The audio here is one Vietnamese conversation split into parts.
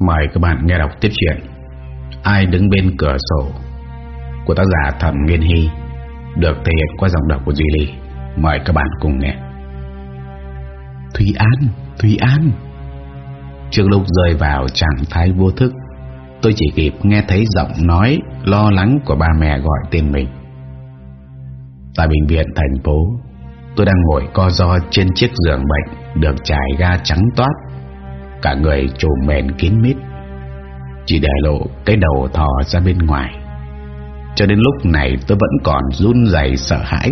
Mời các bạn nghe đọc tiếp chuyện Ai đứng bên cửa sổ Của tác giả Thẩm Nguyên Hy, Được thể hiện qua giọng đọc của Duy Ly. Mời các bạn cùng nghe. Thùy An Thùy An. Trước lúc rơi vào trạng thái vô thức, Tôi chỉ kịp nghe thấy giọng nói Lo lắng của ba mẹ gọi tên mình. Tại bệnh viện thành phố, Tôi đang ngồi co ro trên chiếc giường bệnh Được trải ga trắng toát. Cả người trùm mền kín mít. Chỉ để lộ cái đầu thò ra bên ngoài. Cho đến lúc này tôi vẫn còn run rẩy sợ hãi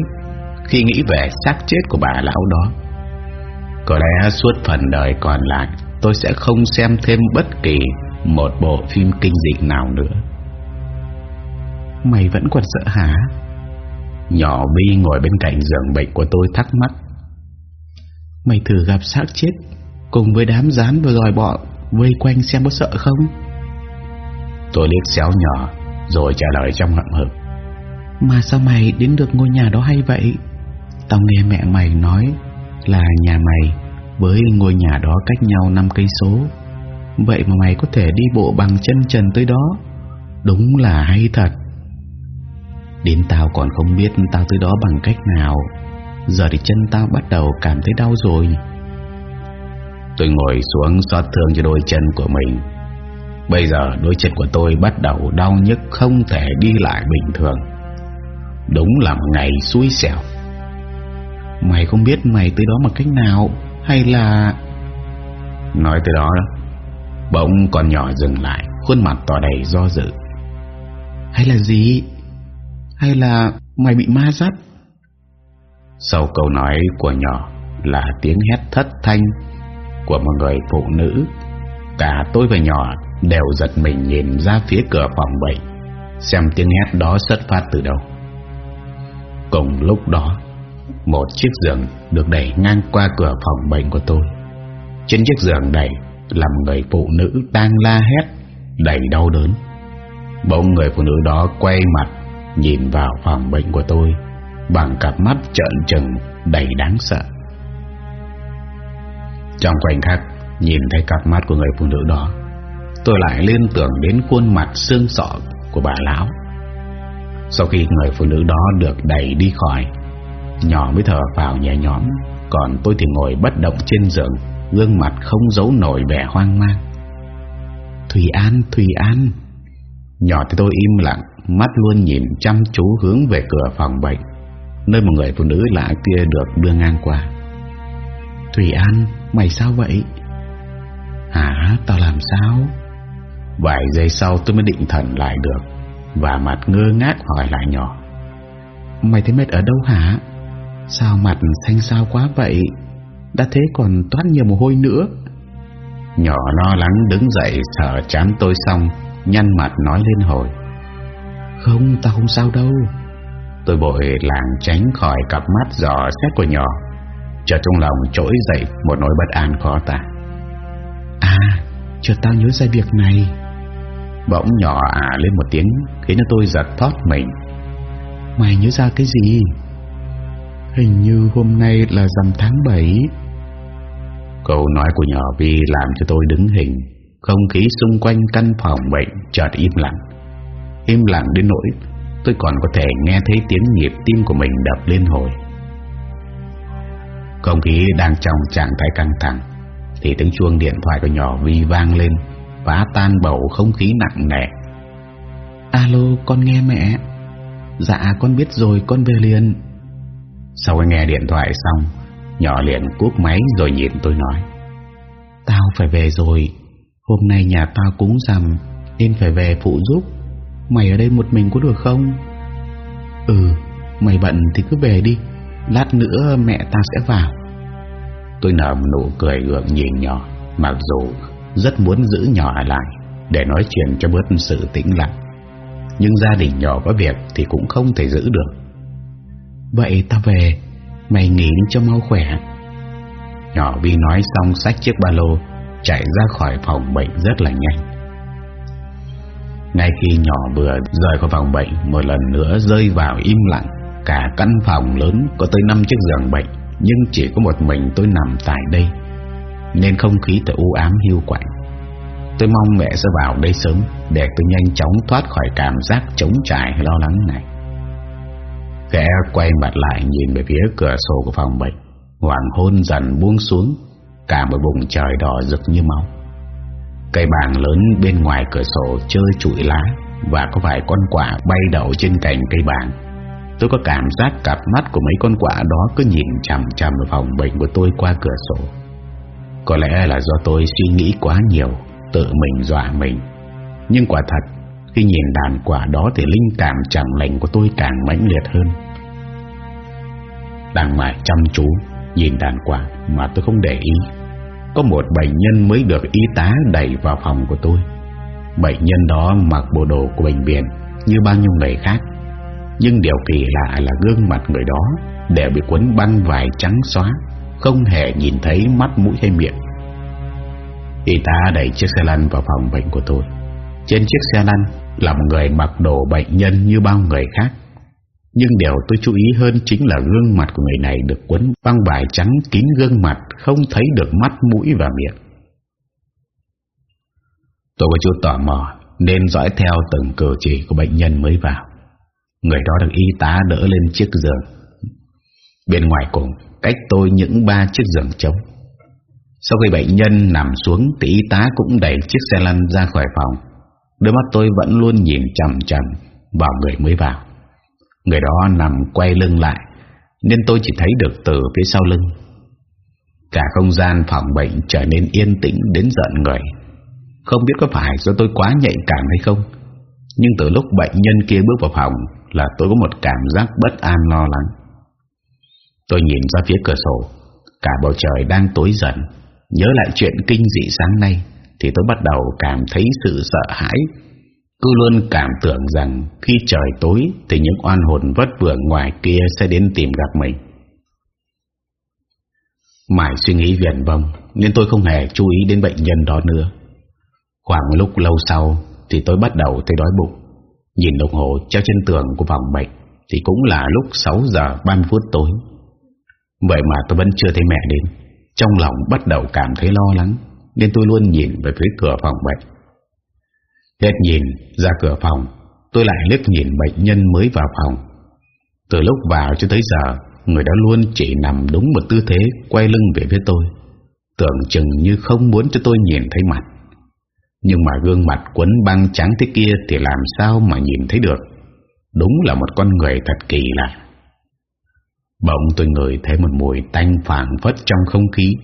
Khi nghĩ về xác chết của bà lão đó. Có lẽ suốt phần đời còn lại, Tôi sẽ không xem thêm bất kỳ một bộ phim kinh dị nào nữa. Mày vẫn còn sợ hả? Nhỏ Vi ngồi bên cạnh giường bệnh của tôi thắc mắc. Mày thử gặp xác chết. Cùng với đám rán và dòi bọ Vây quanh xem có sợ không? Tôi liếc xéo nhỏ Rồi trả lời trong hậm hực. Mà sao mày đến được ngôi nhà đó hay vậy? Tao nghe mẹ mày nói Là nhà mày Với ngôi nhà đó cách nhau 5 cây số. Vậy mà mày có thể đi bộ bằng chân trần tới đó. Đúng là hay thật. Đến tao còn không biết tao tới đó bằng cách nào. Giờ thì chân tao bắt đầu cảm thấy đau rồi Tôi ngồi xuống xót thương cho đôi chân của mình. Bây giờ đôi chân của tôi bắt đầu đau nhức không thể đi lại bình thường. Đúng là một ngày xui xẻo. Mày không biết mày tới đó bằng cách nào Hay là Nói tới đó Bỗng con nhỏ dừng lại, Khuôn mặt tỏ đầy do dự. Hay là gì? Hay là mày bị ma dắt Sau câu nói của nhỏ Là tiếng hét thất thanh. Của một người phụ nữ. Cả tôi và nhỏ Đều giật mình nhìn ra phía cửa phòng bệnh Xem tiếng hét đó xuất phát từ đâu. Cùng lúc đó, Một chiếc giường Được đẩy ngang qua cửa phòng bệnh của tôi. Trên chiếc giường này Là một người phụ nữ đang la hét, Đầy đau đớn. Bỗng người phụ nữ đó quay mặt, Nhìn vào phòng bệnh của tôi, Bằng cặp mắt trợn trừng, Đầy đáng sợ. Trong khoảnh khắc Nhìn thấy cặp mắt của người phụ nữ đó Tôi lại liên tưởng đến khuôn mặt xương sọ của bà lão. Sau khi người phụ nữ đó được đẩy đi khỏi Nhỏ mới thở vào nhẹ nhõm Còn tôi thì ngồi bất động trên giường Gương mặt không giấu nổi vẻ hoang mang. Thùy An, Thùy An. Nhỏ thì tôi im lặng Mắt luôn nhìn chăm chú hướng về cửa phòng bệnh Nơi một người phụ nữ lạ kia được đưa ngang qua. Thùy An, mày sao vậy? Hả, tao làm sao? Vài giây sau tôi mới định thần lại được Và mặt ngơ ngác hỏi lại nhỏ Mày thấy mệt ở đâu hả? Sao mặt xanh xao quá vậy? Đã thế còn toát nhiều mồ hôi nữa Nhỏ lo lắng đứng dậy sợ chán tôi xong Nhăn mặt nói lên hồi Không, tao không sao đâu Tôi bội làng tránh khỏi cặp mắt dò xét của nhỏ Chợt trong lòng trỗi dậy một nỗi bất an khó tả. À, chợt tao nhớ ra việc này. Bỗng nhỏ à lên một tiếng Khiến cho tôi giật thoát mình. Mày nhớ ra cái gì? Hình như hôm nay là rằm tháng 7 Câu nói của nhỏ Vi làm cho tôi đứng hình. Không khí xung quanh căn phòng bệnh chợt im lặng. Im lặng đến nỗi Tôi còn có thể nghe thấy tiếng nhịp tim của mình đập lên hồi không khí đang trong trạng thái căng thẳng, Thì tiếng chuông điện thoại của nhỏ Vi vang lên, Phá tan bầu không khí nặng nề. Alo, con nghe mẹ. Dạ con biết rồi, con về liền. Sau khi nghe điện thoại xong, Nhỏ liền cúp máy rồi nhìn tôi nói, Tao phải về rồi. Hôm nay nhà tao cúng rằm, Nên phải về phụ giúp. Mày ở đây một mình có được không? Ừ Mày bận thì cứ về đi. Lát nữa mẹ ta sẽ vào. Tôi nở một nụ cười gượng nhìn nhỏ, Mặc dù rất muốn giữ nhỏ lại Để nói chuyện cho bớt sự tĩnh lặng. Nhưng gia đình nhỏ có việc Thì cũng không thể giữ được. Vậy ta về, Mày nghỉ cho mau khỏe. Nhỏ Vi nói xong xách chiếc ba lô, Chạy ra khỏi phòng bệnh rất là nhanh. Ngay khi nhỏ vừa rời khỏi phòng bệnh, Một lần nữa rơi vào im lặng. Cả căn phòng lớn có tới 5 chiếc giường bệnh. Nhưng chỉ có một mình tôi nằm tại đây, Nên không khí thật u ám hiu quạnh. Tôi mong mẹ sẽ vào đây sớm Để tôi nhanh chóng thoát khỏi cảm giác trống trải lo lắng này. Khẽ quay mặt lại nhìn về phía cửa sổ của phòng bệnh Hoàng hôn dần buông xuống, Cả một vùng trời đỏ rực như máu. Cây bàng lớn bên ngoài cửa sổ chơi trụi lá Và có vài con quả bay đậu trên cành cây bàng. Tôi có cảm giác cặp mắt của mấy con quả đó cứ nhìn chằm chằm vào phòng bệnh của tôi qua cửa sổ. Có lẽ là do tôi suy nghĩ quá nhiều, Tự mình dọa mình. Nhưng quả thật, Khi nhìn đàn quả đó thì linh cảm chẳng lành của tôi càng mãnh liệt hơn. Đang mải chăm chú Nhìn đàn quả mà tôi không để ý. Có một bệnh nhân mới được y tá đẩy vào phòng của tôi. Bệnh nhân đó mặc bộ đồ của bệnh viện Như bao nhiêu người khác. Nhưng điều kỳ lạ là gương mặt người đó Đều bị quấn băng vải trắng xóa, Không hề nhìn thấy mắt, mũi hay miệng. Y tá đẩy chiếc xe lăn vào phòng bệnh của tôi. Trên chiếc xe lăn Là một người mặc đồ bệnh nhân như bao người khác. Nhưng điều tôi chú ý hơn Chính là gương mặt của người này Được quấn băng vải trắng kín gương mặt, Không thấy được mắt, mũi và miệng. Tôi có chút tò mò, Nên dõi theo từng cử chỉ của bệnh nhân mới vào. Người đó được y tá đỡ lên chiếc giường Bên ngoài cùng, Cách tôi những ba chiếc giường trống sau khi bệnh nhân nằm xuống thì y tá cũng đẩy chiếc xe lăn ra khỏi phòng. Đôi mắt tôi vẫn luôn nhìn chằm chằm vào người mới vào. Người đó nằm quay lưng lại, nên tôi chỉ thấy được từ phía sau lưng. Cả không gian phòng bệnh trở nên yên tĩnh đến giận người. Không biết có phải do tôi quá nhạy cảm hay không nhưng từ lúc bệnh nhân kia bước vào phòng Là tôi có một cảm giác bất an lo lắng. Tôi nhìn ra phía cửa sổ, Cả bầu trời đang tối dần. Nhớ lại chuyện kinh dị sáng nay, Thì tôi bắt đầu cảm thấy sự sợ hãi. Cứ luôn cảm tưởng rằng Khi trời tối Thì những oan hồn vất vưởng ngoài kia Sẽ đến tìm gặp mình. Mãi suy nghĩ viển vông, Nên tôi không hề chú ý đến bệnh nhân đó nữa. Khoảng lúc lâu sau thì tôi bắt đầu thấy đói bụng. Nhìn đồng hồ treo trên tường của phòng bệnh Thì cũng là lúc 6 giờ 30 phút tối. Vậy mà tôi vẫn chưa thấy mẹ đến. Trong lòng bắt đầu cảm thấy lo lắng, Nên tôi luôn nhìn về phía cửa phòng bệnh. Hết nhìn ra cửa phòng, Tôi lại liếc nhìn bệnh nhân mới vào phòng. Từ lúc vào cho tới giờ, Người đó luôn chỉ nằm đúng một tư thế, Quay lưng về phía tôi. Tưởng chừng như không muốn cho tôi nhìn thấy mặt. Nhưng mà gương mặt quấn băng trắng thế kia Thì làm sao mà nhìn thấy được? Đúng là một con người thật kỳ lạ. Bỗng tôi ngửi thấy một mùi tanh phản phất trong không khí.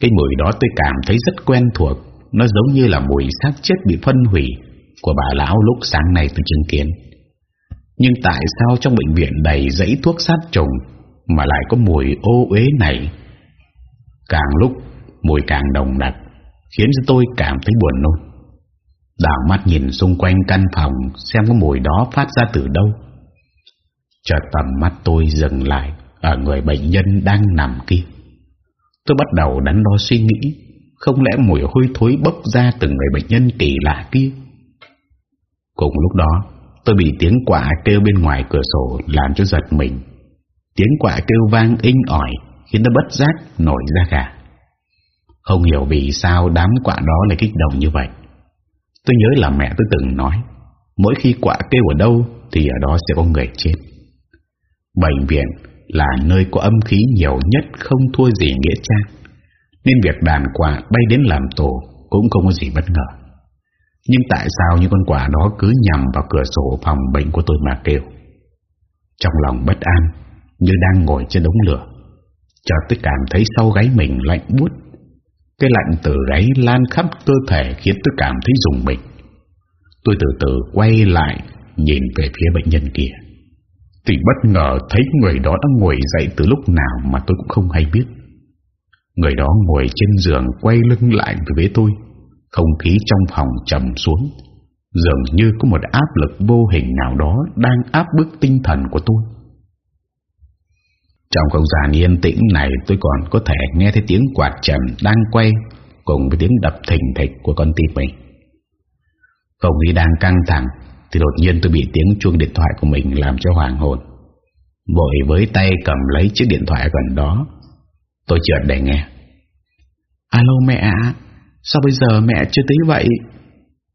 Cái mùi đó tôi cảm thấy rất quen thuộc. Nó giống như là mùi xác chết bị phân hủy Của bà lão lúc sáng nay tôi chứng kiến. Nhưng tại sao trong bệnh viện đầy dãy thuốc sát trùng Mà lại có mùi ô uế này? Càng lúc mùi càng đồng đặc Khiến cho tôi cảm thấy buồn nôn. Đảo mắt nhìn xung quanh căn phòng Xem có mùi đó phát ra từ đâu. Chợt tầm mắt tôi dừng lại Ở người bệnh nhân đang nằm kia. Tôi bắt đầu đắn đo suy nghĩ, Không lẽ mùi hôi thối bốc ra từ người bệnh nhân kỳ lạ kia. Cùng lúc đó, Tôi bị tiếng quả kêu bên ngoài cửa sổ Làm cho giật mình. Tiếng quả kêu vang inh ỏi, Khiến nó bất giác nổi ra gà. Không hiểu vì sao đám quạ đó lại kích động như vậy Tôi nhớ là mẹ tôi từng nói Mỗi khi quạ kêu ở đâu Thì ở đó sẽ có người chết Bệnh viện là nơi có âm khí nhiều nhất không thua gì nghĩa trang, nên việc đàn quạ bay đến làm tổ cũng không có gì bất ngờ. Nhưng tại sao những con quạ đó cứ nhằm vào cửa sổ phòng bệnh của tôi mà kêu? Trong lòng bất an, như đang ngồi trên đống lửa, chợt tôi cảm thấy sau gáy mình lạnh buốt. Cái lạnh từ gáy lan khắp cơ thể khiến tôi cảm thấy rùng mình. Tôi từ từ quay lại, nhìn về phía bệnh nhân kia thì bất ngờ thấy người đó đã ngồi dậy từ lúc nào mà tôi cũng không hay biết. Người đó ngồi trên giường quay lưng lại về với tôi. Không khí trong phòng trầm xuống. Dường như có một áp lực vô hình nào đó đang áp bức tinh thần của tôi. Trong không gian yên tĩnh này, tôi còn có thể nghe thấy tiếng quạt trần đang quay cùng với tiếng đập thình thịch của con tim mình. Không khí đang căng thẳng, thì đột nhiên tôi bị tiếng chuông điện thoại của mình làm cho hoàng hồn. Vội với tay cầm lấy chiếc điện thoại gần đó, Tôi chợt để nghe. Alo mẹ ạ, Sao bây giờ mẹ chưa tới vậy?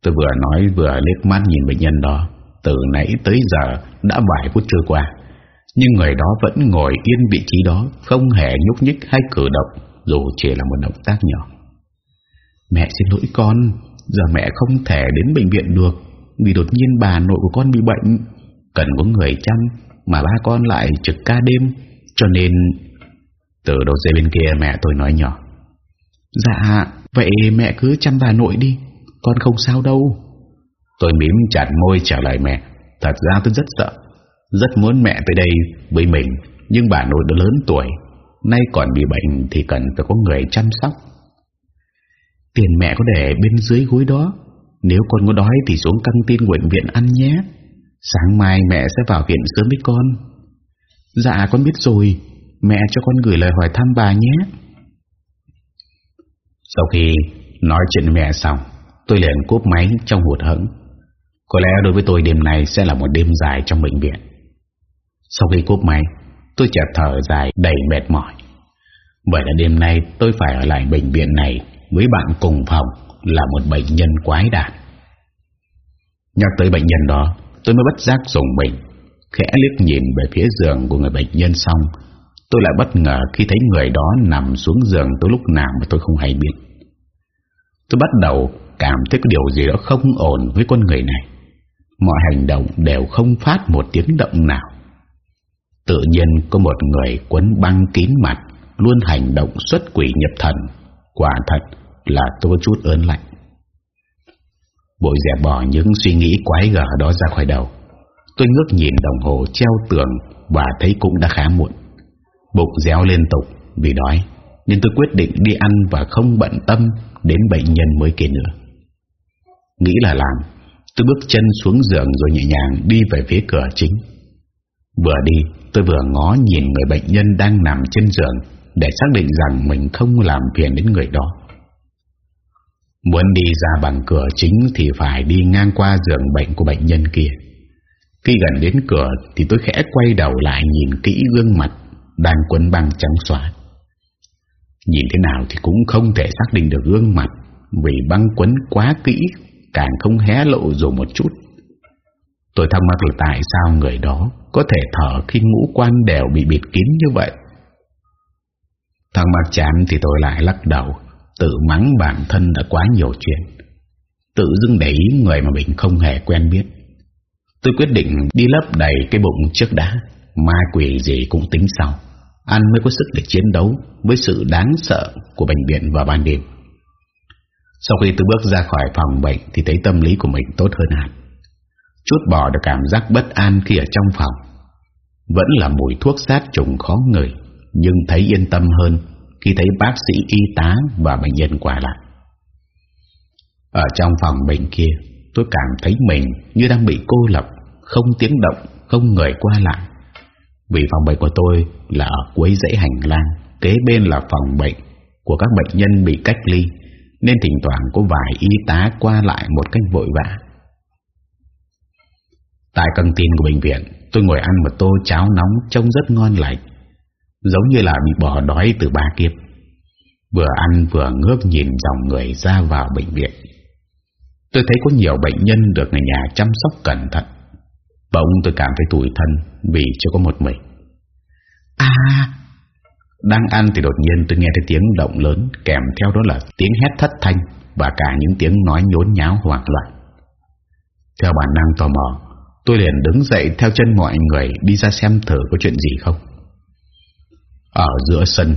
Tôi vừa nói vừa liếc mắt nhìn bệnh nhân đó, Từ nãy tới giờ đã vài phút trôi qua. Nhưng người đó vẫn ngồi yên vị trí đó, Không hề nhúc nhích hay cử động, Dù chỉ là một động tác nhỏ. Mẹ xin lỗi con, Giờ mẹ không thể đến bệnh viện được, Vì đột nhiên bà nội của con bị bệnh. Cần có người chăm, Mà ba con lại trực ca đêm, Cho nên Từ đầu dây bên kia mẹ tôi nói nhỏ. Dạ Vậy mẹ cứ chăm bà nội đi, Con không sao đâu. Tôi mím chặt môi trả lời mẹ. Thật ra tôi rất sợ. Rất muốn mẹ tới đây với mình, Nhưng bà nội đã lớn tuổi, Nay còn bị bệnh thì cần phải có người chăm sóc. Tiền mẹ có để bên dưới gối đó, Nếu con có đói thì xuống căng tin bệnh viện ăn nhé. Sáng mai mẹ sẽ vào viện sớm với con. Dạ con biết rồi. Mẹ cho con gửi lời hỏi thăm bà nhé. Sau khi nói chuyện mẹ xong, Tôi liền cúp máy trong hụt hẫng. Có lẽ đối với tôi đêm này sẽ là một đêm dài trong bệnh viện. Sau khi cúp máy, Tôi chợt thở dài đầy mệt mỏi. Vậy là đêm nay tôi phải ở lại bệnh viện này Với bạn cùng phòng là một bệnh nhân quái đản. Nhắc tới bệnh nhân đó, Tôi mới bất giác dùng mình, Khẽ liếc nhìn về phía giường của người bệnh nhân xong. Tôi lại bất ngờ khi thấy người đó nằm xuống giường tôi lúc nào mà tôi không hay biết. Tôi bắt đầu cảm thấy có điều gì đó không ổn với con người này. Mọi hành động đều không phát một tiếng động nào. Tự nhiên có một người quấn băng kín mặt, Luôn hành động xuất quỷ nhập thần. Quả thật là tôi chút ớn lạnh. Bội dẹp bỏ những suy nghĩ quái gở đó ra khỏi đầu. Tôi ngước nhìn đồng hồ treo tường Và thấy cũng đã khá muộn. Bụng réo liên tục vì đói, Nên tôi quyết định đi ăn và không bận tâm Đến bệnh nhân mới kia nữa. Nghĩ là làm, Tôi bước chân xuống giường rồi nhẹ nhàng đi về phía cửa chính. Vừa đi, tôi vừa ngó nhìn người bệnh nhân đang nằm trên giường Để xác định rằng mình không làm phiền đến người đó. Muốn đi ra bằng cửa chính thì phải đi ngang qua giường bệnh của bệnh nhân kia. Khi gần đến cửa thì tôi khẽ quay đầu lại nhìn kỹ gương mặt đang quấn băng trắng xóa. Nhìn thế nào thì cũng không thể xác định được gương mặt Vì băng quấn quá kỹ, Càng không hé lộ dù một chút. Tôi thắc mắc là tại sao người đó Có thể thở khi ngũ quan đều bị bịt kín như vậy? Thắc mắc chán thì tôi lại lắc đầu, Tự mắng bản thân đã quá nhiều chuyện. Tự dưng để ý người mà mình không hề quen biết. Tôi quyết định đi lấp đầy cái bụng trước đã, Ma quỷ gì cũng tính sau. Ăn mới có sức để chiến đấu Với sự đáng sợ của bệnh viện vào ban đêm. Sau khi tôi bước ra khỏi phòng bệnh Thì thấy tâm lý của mình tốt hơn hẳn. Chút bỏ được cảm giác bất an khi ở trong phòng. Vẫn là mùi thuốc sát trùng khó ngửi, Nhưng thấy yên tâm hơn Khi thấy bác sĩ y tá và bệnh nhân qua lại. Ở trong phòng bệnh kia, Tôi cảm thấy mình như đang bị cô lập, Không tiếng động, Không người qua lại. Vì phòng bệnh của tôi là ở cuối dãy hành lang, Kế bên là phòng bệnh Của các bệnh nhân bị cách ly, Nên thỉnh thoảng có vài y tá qua lại một cách vội vã. Tại căng tin của bệnh viện, Tôi ngồi ăn một tô cháo nóng Trông rất ngon lành. Giống như là bị bỏ đói từ ba kiếp. Vừa ăn vừa ngước nhìn dòng người ra vào bệnh viện. Tôi thấy có nhiều bệnh nhân được người nhà chăm sóc cẩn thận. Bỗng tôi cảm thấy tủi thân Vì chưa có một mình. À! Đang ăn thì đột nhiên tôi nghe thấy tiếng động lớn Kèm theo đó là tiếng hét thất thanh Và cả những tiếng nói nhốn nháo hoảng loạn. Theo bản năng tò mò Tôi liền đứng dậy theo chân mọi người Đi ra xem thử có chuyện gì không. Ở giữa sân,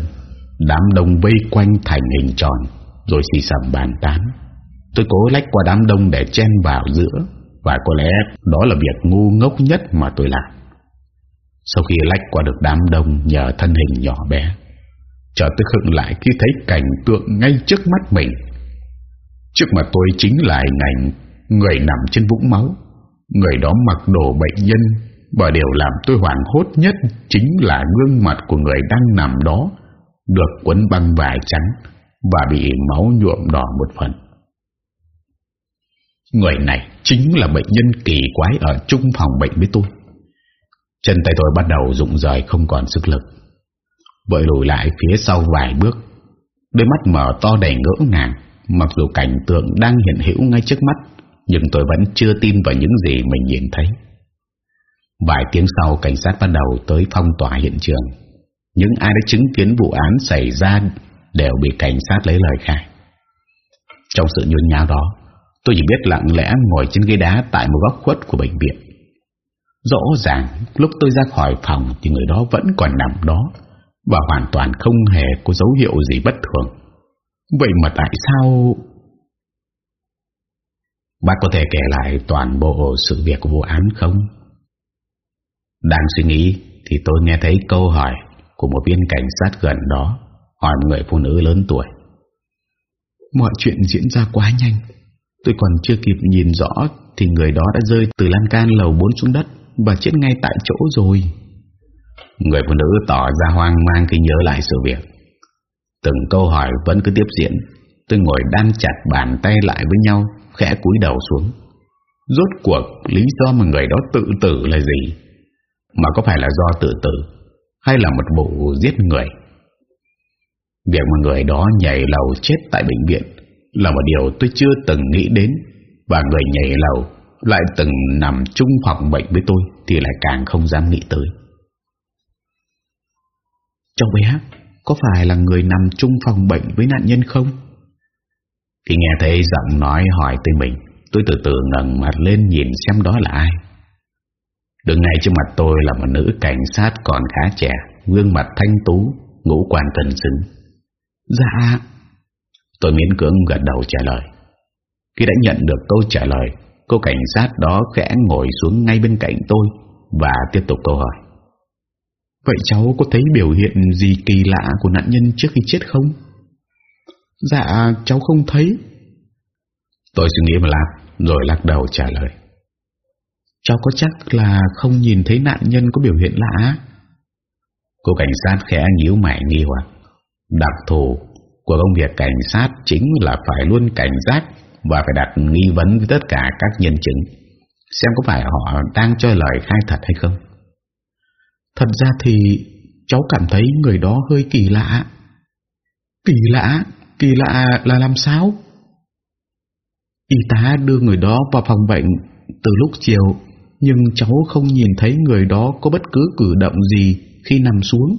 Đám đông vây quanh thành hình tròn, Rồi xì xầm bàn tán. Tôi cố lách qua đám đông để chen vào giữa, và có lẽ đó là việc ngu ngốc nhất mà tôi làm. Sau khi lách qua được đám đông nhờ thân hình nhỏ bé, Chợt tôi khựng lại khi thấy cảnh tượng ngay trước mắt mình. Trước mặt tôi chính là hình ảnh người nằm trên vũng máu. Người đó mặc đồ bệnh nhân Và điều làm tôi hoảng hốt nhất Chính là gương mặt của người đang nằm đó Được quấn băng vải trắng Và bị máu nhuộm đỏ một phần Người này chính là bệnh nhân kỳ quái ở chung phòng bệnh với tôi. Chân tay tôi bắt đầu rụng rời không còn sức lực. Vội lùi lại phía sau vài bước. Đôi mắt mở to đầy ngỡ ngàng, Mặc dù cảnh tượng đang hiện hữu ngay trước mắt nhưng tôi vẫn chưa tin vào những gì mình nhìn thấy. Vài tiếng sau, cảnh sát bắt đầu tới phong tỏa hiện trường. Những ai đã chứng kiến vụ án xảy ra Đều bị cảnh sát lấy lời khai. Trong sự nhốn nháo đó, Tôi chỉ biết lặng lẽ ngồi trên ghế đá Tại một góc khuất của bệnh viện. Rõ ràng, lúc tôi ra khỏi phòng Thì người đó vẫn còn nằm đó Và hoàn toàn không hề có dấu hiệu gì bất thường. Vậy mà tại sao Bác có thể kể lại toàn bộ sự việc của vụ án không? Đang suy nghĩ Thì tôi nghe thấy câu hỏi Của một viên cảnh sát gần đó Hỏi một người phụ nữ lớn tuổi. Mọi chuyện diễn ra quá nhanh. Tôi còn chưa kịp nhìn rõ Thì người đó đã rơi từ lan can lầu 4 xuống đất Và chết ngay tại chỗ rồi. Người phụ nữ tỏ ra hoang mang khi nhớ lại sự việc. Từng câu hỏi vẫn cứ tiếp diễn. Tôi ngồi đan chặt bàn tay lại với nhau Khẽ cúi đầu xuống. Rốt cuộc, lý do mà người đó tự tử là gì? Mà có phải là do tự tử, Hay là một vụ giết người? Việc mà người đó nhảy lầu chết tại bệnh viện Là một điều tôi chưa từng nghĩ đến, Và người nhảy lầu Lại từng nằm chung phòng bệnh với tôi Thì lại càng không dám nghĩ tới. Cháu bé, có phải là người nằm chung phòng bệnh với nạn nhân không? Khi nghe thấy giọng nói hỏi tới mình, Tôi từ từ ngẩng mặt lên nhìn xem đó là ai. Đứng ngay trước mặt tôi là một nữ cảnh sát còn khá trẻ, Gương mặt thanh tú, Ngũ quan cân xứng. Dạ. Tôi miễn cưỡng gật đầu trả lời. Khi đã nhận được câu trả lời, Cô cảnh sát đó khẽ ngồi xuống ngay bên cạnh tôi Và tiếp tục câu hỏi. Vậy cháu có thấy biểu hiện gì kỳ lạ của nạn nhân trước khi chết không? Dạ cháu không thấy. Tôi suy nghĩ một lát Rồi lắc đầu trả lời. Cháu có chắc là không nhìn thấy nạn nhân có biểu hiện lạ Cô cảnh sát khẽ nhíu mày nghi hoặc. Đặc thù của công việc cảnh sát Chính là phải luôn cảnh giác Và phải đặt nghi vấn với tất cả các nhân chứng. Xem có phải họ đang cho lời khai thật hay không. Thật ra thì cháu cảm thấy người đó hơi kỳ lạ. Kỳ lạ? Kỳ lạ là làm sao? Y tá đưa người đó vào phòng bệnh từ lúc chiều, nhưng cháu không nhìn thấy người đó có bất cứ cử động gì khi nằm xuống.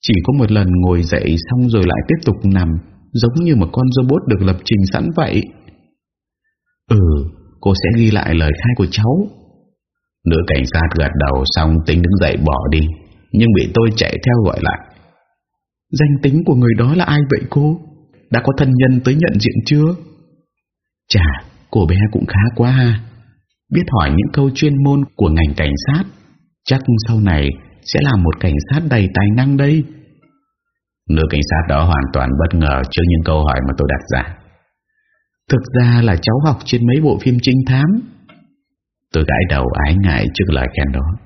Chỉ có một lần ngồi dậy xong rồi lại tiếp tục nằm, giống như một con robot được lập trình sẵn vậy. Ừ, cô sẽ ghi lại lời khai của cháu. Nữ cảnh sát gật đầu xong tính đứng dậy bỏ đi Nhưng bị tôi chạy theo gọi lại Danh tính của người đó là ai vậy cô? Đã có thân nhân tới nhận diện chưa? Chà, cô bé cũng khá quá ha. Biết hỏi những câu chuyên môn của ngành cảnh sát Chắc sau này sẽ là một cảnh sát đầy tài năng đây. Nữ cảnh sát đó hoàn toàn bất ngờ trước những câu hỏi mà tôi đặt ra. Thực ra là cháu học trên mấy bộ phim trinh thám. Tôi gãi đầu ái ngại trước lời khen đó.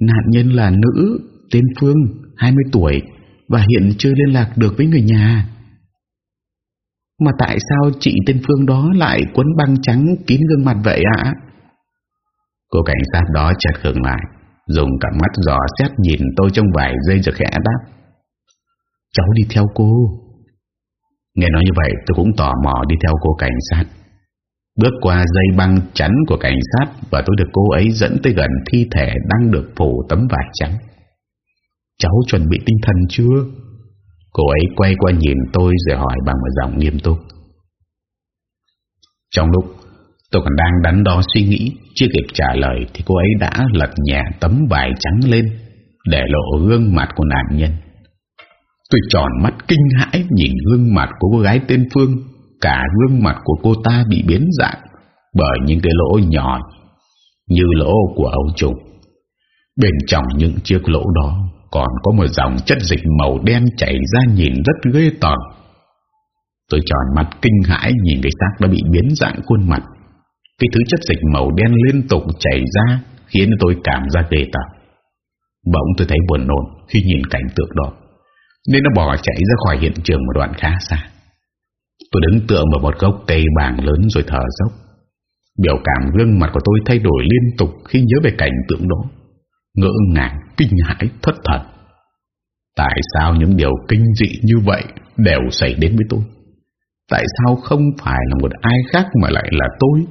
Nạn nhân là nữ Tên Phương 20 tuổi Và hiện chưa liên lạc được với người nhà. Mà tại sao chị tên Phương đó Lại quấn băng trắng kín gương mặt vậy ạ? Cô cảnh sát đó chợt khựng lại Dùng cả mắt dò xét nhìn tôi trong vài giây rồi khẽ đáp. Cháu đi theo cô. Nghe nói như vậy tôi cũng tò mò đi theo cô cảnh sát. Bước qua dây băng chắn của cảnh sát Và tôi được cô ấy dẫn tới gần thi thể đang được phủ tấm vải trắng. Cháu chuẩn bị tinh thần chưa? Cô ấy quay qua nhìn tôi rồi hỏi bằng một giọng nghiêm túc. Trong lúc tôi còn đang đắn đo suy nghĩ, Chưa kịp trả lời Thì cô ấy đã lật nhẹ tấm vải trắng lên, Để lộ gương mặt của nạn nhân. Tôi tròn mắt kinh hãi nhìn gương mặt của cô gái tên Phương. Cả gương mặt của cô ta bị biến dạng Bởi những cái lỗ nhỏ Như lỗ của ấu trùng Bên trong những chiếc lỗ đó còn có một dòng chất dịch màu đen chảy ra nhìn rất ghê tởm. Tôi tròn mặt kinh hãi nhìn cái xác đã bị biến dạng khuôn mặt. Cái thứ chất dịch màu đen liên tục chảy ra Khiến tôi cảm giác ghê tởm. Bỗng tôi thấy buồn nôn khi nhìn cảnh tượng đó, Nên nó bỏ chạy ra khỏi hiện trường một đoạn khá xa. Tôi đứng tựa vào một gốc cây bàng lớn rồi thở dốc. Biểu cảm gương mặt của tôi thay đổi liên tục khi nhớ về cảnh tượng đó. Ngỡ ngàng, kinh hãi, thất thần Tại sao những điều kinh dị như vậy đều xảy đến với tôi Tại sao không phải là một ai khác mà lại là tôi?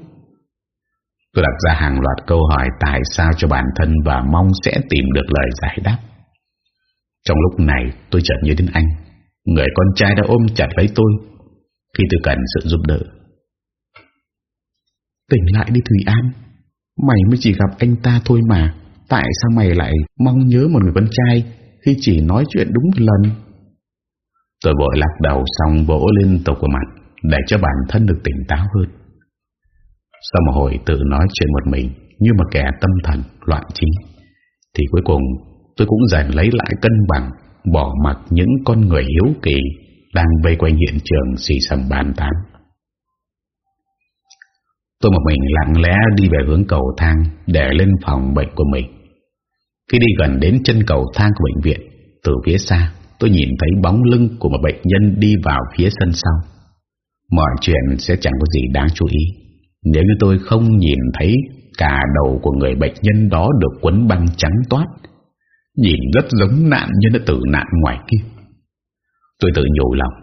Tôi đặt ra hàng loạt câu hỏi tại sao cho bản thân và mong sẽ tìm được lời giải đáp. Trong lúc này tôi chợt nhớ đến anh, người con trai đã ôm chặt lấy tôi khi tôi cần sự giúp đỡ. Tỉnh lại đi Thùy An, mày mới chỉ gặp anh ta thôi mà, tại sao mày lại mong nhớ một người con trai khi chỉ nói chuyện đúng một lần? Tôi vội lắc đầu xong vỗ lên tục của mặt để cho bản thân được tỉnh táo hơn. Sau một hồi tự nói chuyện một mình như một kẻ tâm thần loạn trí, thì cuối cùng tôi cũng dần lấy lại cân bằng, bỏ mặc những con người hiếu kỳ đang vây quanh hiện trường xì xầm bàn tán. Tôi một mình lặng lẽ đi về hướng cầu thang để lên phòng bệnh của mình. Khi đi gần đến chân cầu thang của bệnh viện, từ phía xa tôi nhìn thấy bóng lưng của một bệnh nhân đi vào phía sân sau. Mọi chuyện sẽ chẳng có gì đáng chú ý nếu như tôi không nhìn thấy cả đầu của người bệnh nhân đó được quấn băng trắng toát, nhìn rất giống nạn nhân đã tử nạn ngoài kia. Tôi tự nhủ lòng,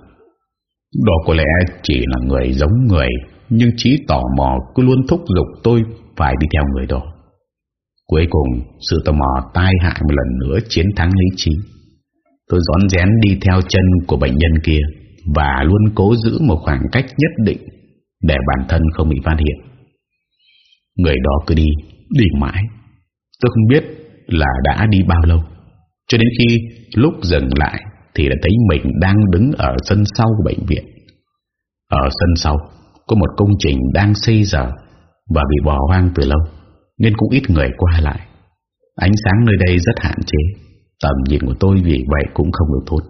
đó có lẽ chỉ là người giống người, nhưng trí tò mò cứ luôn thúc giục tôi phải đi theo người đó. Cuối cùng, sự tò mò tai hại một lần nữa chiến thắng lý trí. Tôi rón rén đi theo chân của bệnh nhân kia và luôn cố giữ một khoảng cách nhất định để bản thân không bị phát hiện. Người đó cứ đi, đi mãi. Tôi không biết là đã đi bao lâu. Cho đến khi lúc dừng lại thì đã thấy mình đang đứng ở sân sau của bệnh viện. Ở sân sau có một công trình đang xây dở và bị bỏ hoang từ lâu nên cũng ít người qua lại. Ánh sáng nơi đây rất hạn chế, tầm nhìn của tôi vì vậy cũng không được tốt.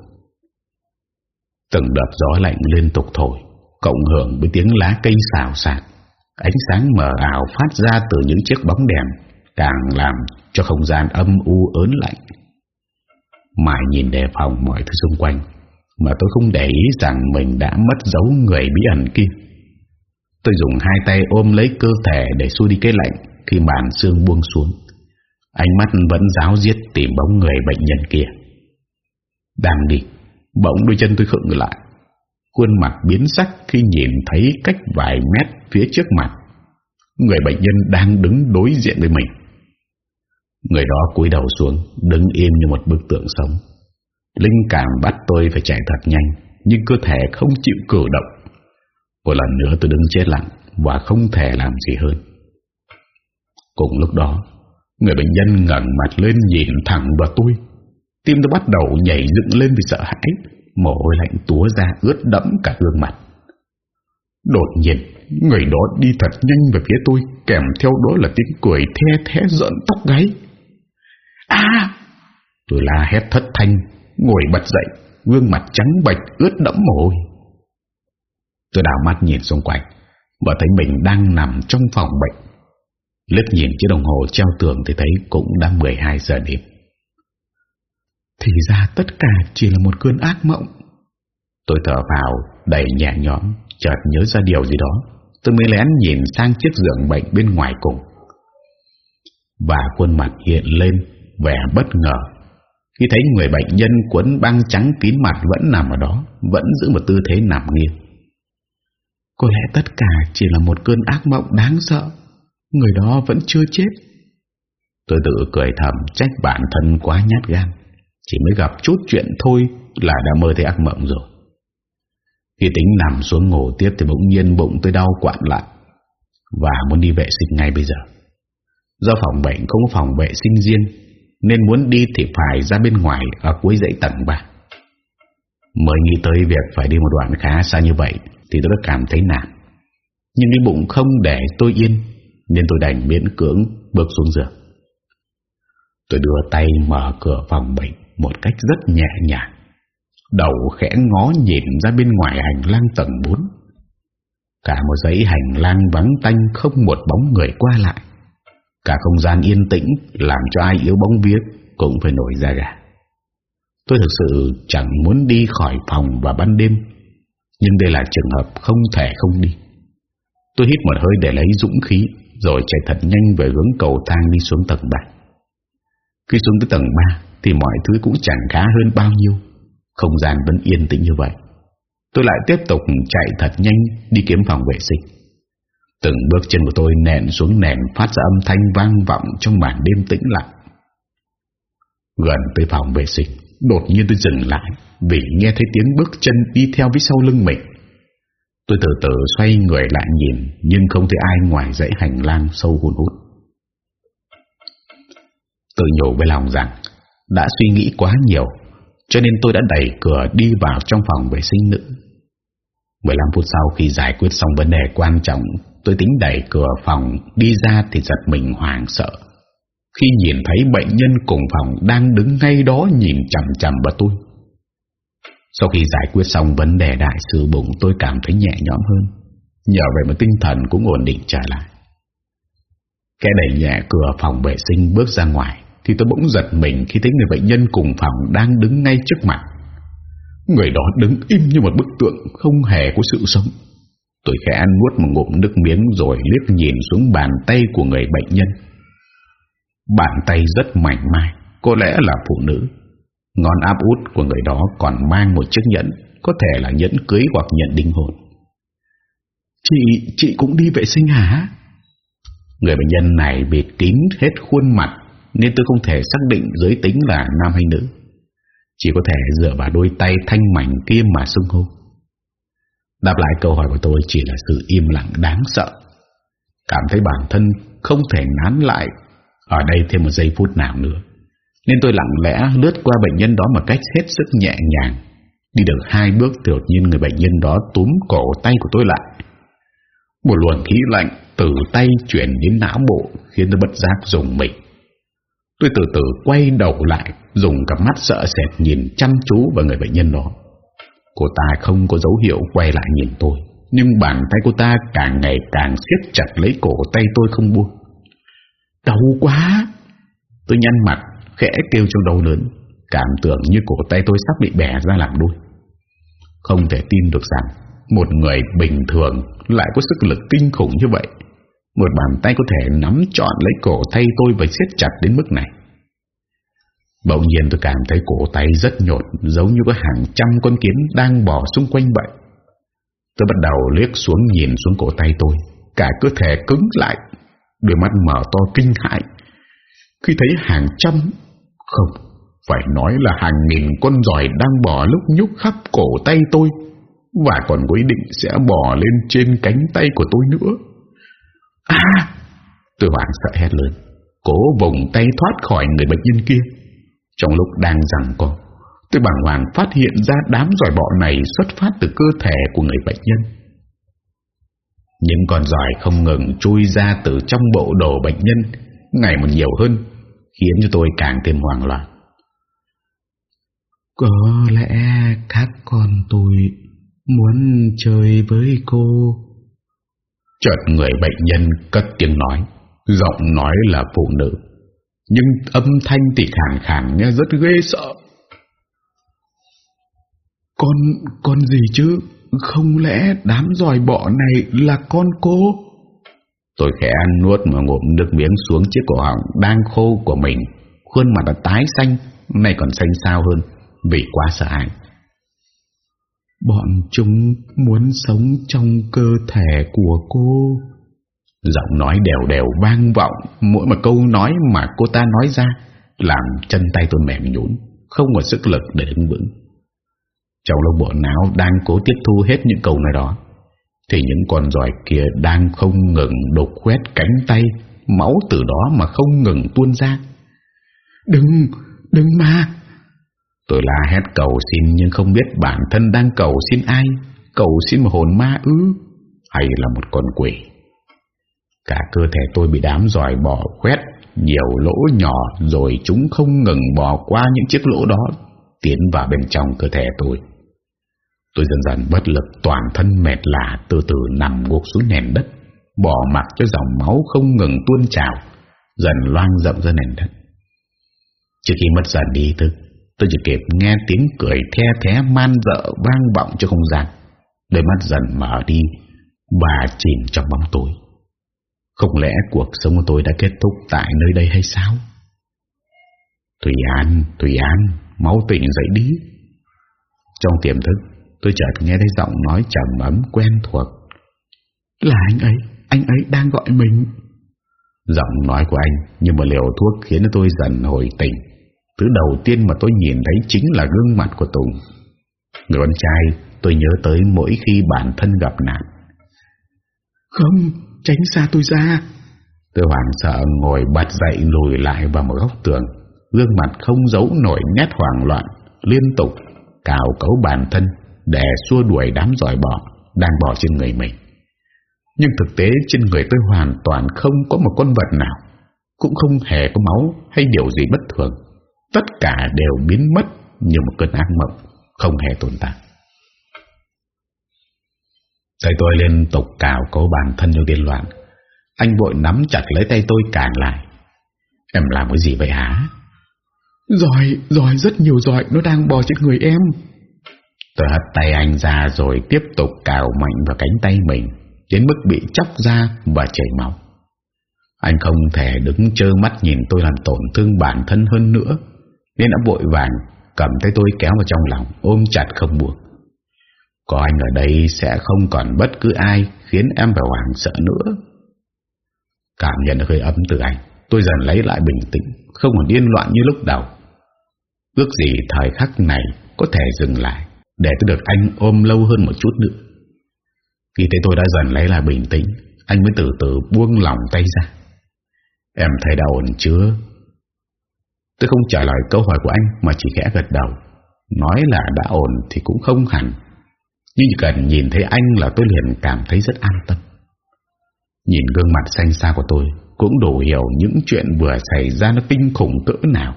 Từng đợt gió lạnh liên tục thổi, cộng hưởng với tiếng lá cây xào xạc, ánh sáng mờ ảo phát ra từ những chiếc bóng đèn càng làm cho không gian âm u ớn lạnh. Mãi nhìn đề phòng mọi thứ xung quanh, mà tôi không để ý rằng mình đã mất dấu người bí ẩn kia. Tôi dùng hai tay ôm lấy cơ thể để xua đi cái lạnh khi màn xương buông xuống. Ánh mắt vẫn giáo diết tìm bóng người bệnh nhân kia. Đang đi, bỗng đôi chân tôi khựng lại. Khuôn mặt biến sắc khi nhìn thấy cách vài mét phía trước mặt. Người bệnh nhân đang đứng đối diện với mình. Người đó cúi đầu xuống, đứng im như một bức tượng sống. Linh cảm bắt tôi phải chạy thật nhanh, nhưng cơ thể không chịu cử động. Một lần nữa tôi đứng chết lặng và không thể làm gì hơn. Cùng lúc đó, người bệnh nhân ngẩng mặt lên nhìn thẳng vào tôi. Tim tôi bắt đầu nhảy dựng lên vì sợ hãi, mồ hôi lạnh túa ra ướt đẫm cả gương mặt. Đột nhiên, người đó đi thật nhanh về phía tôi, kèm theo đó là tiếng cười the thé giận tóc gáy. À! Tôi la hét thất thanh, ngồi bật dậy, gương mặt trắng bệch ướt đẫm mồ hôi. Tôi đảo mắt nhìn xung quanh và thấy mình đang nằm trong phòng bệnh. Lướt nhìn chiếc đồng hồ treo tường thì thấy cũng đã 12 giờ đêm. Thì ra tất cả chỉ là một cơn ác mộng. Tôi thở vào đầy nhẹ nhõm, chợt nhớ ra điều gì đó. Tôi mới lén nhìn sang chiếc giường bệnh bên ngoài cùng. Và khuôn mặt hiện lên vẻ bất ngờ khi thấy người bệnh nhân quấn băng trắng kín mặt vẫn nằm ở đó, vẫn giữ một tư thế nằm nghiêng. Có lẽ tất cả chỉ là một cơn ác mộng đáng sợ. Người đó vẫn chưa chết. Tôi tự cười thầm, trách bản thân quá nhát gan. Chỉ mới gặp chút chuyện thôi là đã mơ thấy ác mộng rồi. Khi tính nằm xuống ngủ tiếp thì bỗng nhiên bụng tôi đau quặn lại và muốn đi vệ sinh ngay bây giờ. Do phòng bệnh không có phòng vệ sinh riêng, nên muốn đi thì phải ra bên ngoài ở cuối dãy tầng 3. Mới nghĩ tới việc phải đi một đoạn khá xa như vậy thì tôi đã cảm thấy nản. Nhưng cái bụng không để tôi yên nên tôi đành miễn cưỡng bước xuống giường. Tôi đưa tay mở cửa phòng bệnh một cách rất nhẹ nhàng. Đầu khẽ ngó nhìn ra bên ngoài hành lang tầng 4. Cả một dãy hành lang vắng tanh không một bóng người qua lại. Cả không gian yên tĩnh làm cho ai yếu bóng viết cũng phải nổi ra gà. Tôi thực sự chẳng muốn đi khỏi phòng vào ban đêm, nhưng đây là trường hợp không thể không đi. Tôi hít một hơi để lấy dũng khí, rồi chạy thật nhanh về hướng cầu thang đi xuống tầng 3. Khi xuống tới tầng 3 thì mọi thứ cũng chẳng khá hơn bao nhiêu. Không gian vẫn yên tĩnh như vậy. Tôi lại tiếp tục chạy thật nhanh đi kiếm phòng vệ sinh. Từng bước chân của tôi nện xuống nền phát ra âm thanh vang vọng trong màn đêm tĩnh lặng. Gần tới phòng vệ sinh, đột nhiên tôi dừng lại vì nghe thấy tiếng bước chân đi theo phía sau lưng mình. Tôi từ từ xoay người lại nhìn, nhưng không thấy ai ngoài dãy hành lang sâu hùn hút. Tôi nhủ với lòng rằng, đã suy nghĩ quá nhiều, cho nên tôi đã đẩy cửa đi vào trong phòng vệ sinh nữ. 15 phút sau khi giải quyết xong vấn đề quan trọng, Tôi tính đẩy cửa phòng đi ra thì giật mình hoảng sợ. Khi nhìn thấy bệnh nhân cùng phòng đang đứng ngay đó nhìn chằm chằm vào tôi. Sau khi giải quyết xong vấn đề đại sự bụng tôi cảm thấy nhẹ nhõm hơn. Nhờ vậy mà tinh thần cũng ổn định trở lại. Kẻ đẩy nhẹ cửa phòng vệ sinh bước ra ngoài thì tôi bỗng giật mình khi thấy người bệnh nhân cùng phòng đang đứng ngay trước mặt. Người đó đứng im như một bức tượng không hề có sự sống. Tôi khẽ nuốt một ngụm nước miếng rồi liếc nhìn xuống bàn tay của người bệnh nhân. Bàn tay rất mảnh mai, có lẽ là phụ nữ. Ngón áp út của người đó còn mang một chiếc nhẫn, có thể là nhẫn cưới hoặc nhẫn đính hôn. Chị, chị cũng đi vệ sinh hả? Người bệnh nhân này bịt kín hết khuôn mặt nên tôi không thể xác định giới tính là nam hay nữ. Chỉ có thể dựa vào đôi tay thanh mảnh kia mà xưng hô. Đáp lại câu hỏi của tôi chỉ là sự im lặng đáng sợ. Cảm thấy bản thân không thể nán lại ở đây thêm một giây phút nào nữa. Nên tôi lặng lẽ lướt qua bệnh nhân đó một cách hết sức nhẹ nhàng. Đi được hai bước thì đột nhiên người bệnh nhân đó túm cổ tay của tôi lại. Một luồng khí lạnh từ tay chuyển đến não bộ, khiến tôi bất giác dùng mình. Tôi từ từ quay đầu lại, dùng cặp mắt sợ sệt nhìn chăm chú vào người bệnh nhân đó. Cô ta không có dấu hiệu quay lại nhìn tôi, Nhưng bàn tay cô ta càng ngày càng siết chặt lấy cổ tay tôi không buông Đau quá Tôi nhăn mặt Khẽ kêu trong đầu lớn Cảm tưởng như cổ tay tôi sắp bị bẻ ra làm đuôi. Không thể tin được rằng Một người bình thường Lại có sức lực kinh khủng như vậy. Một bàn tay có thể nắm trọn lấy cổ tay tôi Và siết chặt đến mức này. Bỗng nhiên tôi cảm thấy cổ tay rất nhột, Giống như có hàng trăm con kiến đang bò xung quanh vậy. Tôi bắt đầu liếc xuống nhìn xuống cổ tay tôi, Cả cơ thể cứng lại, Đôi mắt mở to kinh hại Khi thấy hàng trăm không Phải nói là hàng nghìn con giỏi đang bò lúc nhúc khắp cổ tay tôi Và còn có ý định sẽ bò lên trên cánh tay của tôi nữa À Tôi hoảng sợ hét lớn Cố vùng tay thoát khỏi người bệnh nhân kia trong lúc đang rằng co Tôi bàng hoàng phát hiện ra đám giỏi bọ này xuất phát từ cơ thể của người bệnh nhân. Những con giỏi không ngừng chui ra từ trong bộ đồ bệnh nhân ngày một nhiều hơn, khiến cho tôi càng thêm hoang loạn. Có lẽ các con tôi muốn chơi với cô. Chợt người bệnh nhân cất tiếng nói, giọng nói là phụ nữ. Nhưng âm thanh thì khàn khàn nghe rất ghê sợ Con, con gì chứ Không lẽ đám dòi bọ này là con cô Tôi khẽ ăn nuốt một ngụm nước miếng xuống chiếc cổ họng đang khô của mình. Khuôn mặt đã tái xanh Này còn xanh sao hơn Vì quá sợ hãi. Bọn chúng muốn sống trong cơ thể của cô. Giọng nói đều đều vang vọng Mỗi một câu nói mà cô ta nói ra Làm chân tay tôi mềm nhũn Không có sức lực để đứng vững. Trong lúc bộ não đang cố tiếp thu hết những câu nói đó Thì những con giỏi kia đang không ngừng đục khoét cánh tay Máu từ đó mà không ngừng tuôn ra. Đừng, đừng mà. Tôi la hét cầu xin nhưng không biết bản thân đang cầu xin ai Cầu xin một hồn ma ư Hay là một con quỷ. Cả cơ thể tôi bị đám giỏi bò quét Nhiều lỗ nhỏ Rồi chúng không ngừng bò qua những chiếc lỗ đó Tiến vào bên trong cơ thể tôi Tôi dần dần bất lực Toàn thân mệt lạ Từ từ nằm gục xuống nền đất Bỏ mặc cho dòng máu không ngừng tuôn trào Dần loang rộng ra nền đất Trước khi mất dần đi thức Tôi chỉ kịp nghe tiếng cười the thé man dợ vang vọng cho không gian Đôi mắt dần mở đi Bà chìm trong bóng tối không lẽ cuộc sống của tôi đã kết thúc tại nơi đây hay sao? Thủy An, Thủy An, máu tỉnh dậy đi. Trong tiềm thức, Tôi chợt nghe thấy giọng nói trầm ấm quen thuộc. Là anh ấy Anh ấy đang gọi mình. Giọng nói của anh như một liều thuốc khiến tôi dần hồi tỉnh. Thứ đầu tiên mà tôi nhìn thấy chính là gương mặt của Tùng. Người con trai tôi nhớ tới mỗi khi bản thân gặp nạn. Không, tránh xa tôi ra. Tôi hoảng sợ ngồi bật dậy lùi lại vào một góc tường. Gương mặt không giấu nổi nét hoảng loạn Liên tục cào cấu bản thân để xua đuổi đám giỏi bọ Đang bò trên người mình. Nhưng thực tế trên người tôi hoàn toàn không có một con vật nào Cũng không hề có máu hay điều gì bất thường. Tất cả đều biến mất như một cơn ác mộng Không hề tồn tại. Tay tôi liên tục cào cấu bản thân như điên loạn Anh vội nắm chặt lấy tay tôi cản lại. Em làm cái gì vậy hả? Rồi, rồi rất nhiều rồi Nó đang bò trên người em. Tôi hất tay anh ra rồi tiếp tục cào mạnh vào cánh tay mình, Đến mức bị chóc ra và chảy máu. Anh không thể đứng trơ mắt nhìn tôi làm tổn thương bản thân hơn nữa, Nên đã vội vàng cầm tay tôi kéo vào trong lòng, Ôm chặt không buông. Có anh ở đây sẽ không còn bất cứ ai Khiến em phải hoảng sợ nữa. Cảm nhận được hơi ấm từ anh, Tôi dần lấy lại bình tĩnh, Không còn điên loạn như lúc đầu. Ước gì thời khắc này Có thể dừng lại. Để tôi được anh ôm lâu hơn một chút nữa. Khi thấy tôi đã dần lấy lại bình tĩnh, Anh mới từ từ buông lòng tay ra. Em thấy đã ổn chưa? Tôi không trả lời câu hỏi của anh Mà chỉ khẽ gật đầu, Nói là đã ổn thì cũng không hẳn. Nhưng chỉ cần nhìn thấy anh là tôi liền cảm thấy rất an tâm. Nhìn gương mặt xanh xa của tôi Cũng đủ hiểu những chuyện vừa xảy ra nó kinh khủng cỡ nào.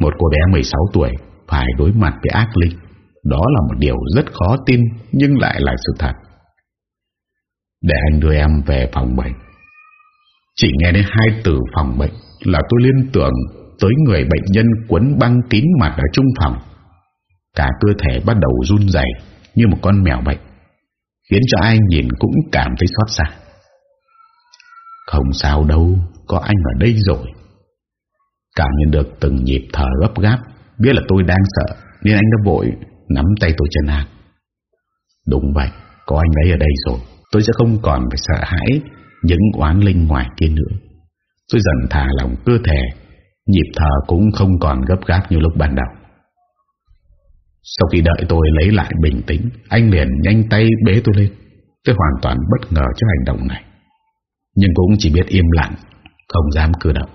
Một cô bé 16 tuổi Phải đối mặt với ác linh. Đó là một điều rất khó tin, Nhưng lại là sự thật. Để anh đưa em về phòng bệnh. Chỉ nghe đến hai từ phòng bệnh Là tôi liên tưởng Tới người bệnh nhân quấn băng kín mặt ở trung phòng. Cả cơ thể bắt đầu run rẩy Như một con mèo bệnh Khiến cho ai nhìn cũng cảm thấy xót xa. Không sao đâu, Có anh ở đây rồi. Cảm nhận được từng nhịp thở gấp gáp, Biết là tôi đang sợ, Nên anh đã vội nắm tay tôi chân an Đúng vậy, Có anh ấy ở đây rồi. Tôi sẽ không còn phải sợ hãi Những oán linh ngoài kia nữa. Tôi dần thả lòng cơ thể, Nhịp thở cũng không còn gấp gáp như lúc ban đầu. Sau khi đợi tôi lấy lại bình tĩnh, Anh liền nhanh tay bế tôi lên. Tôi hoàn toàn bất ngờ trước hành động này. Nhưng cũng chỉ biết im lặng, Không dám cử động.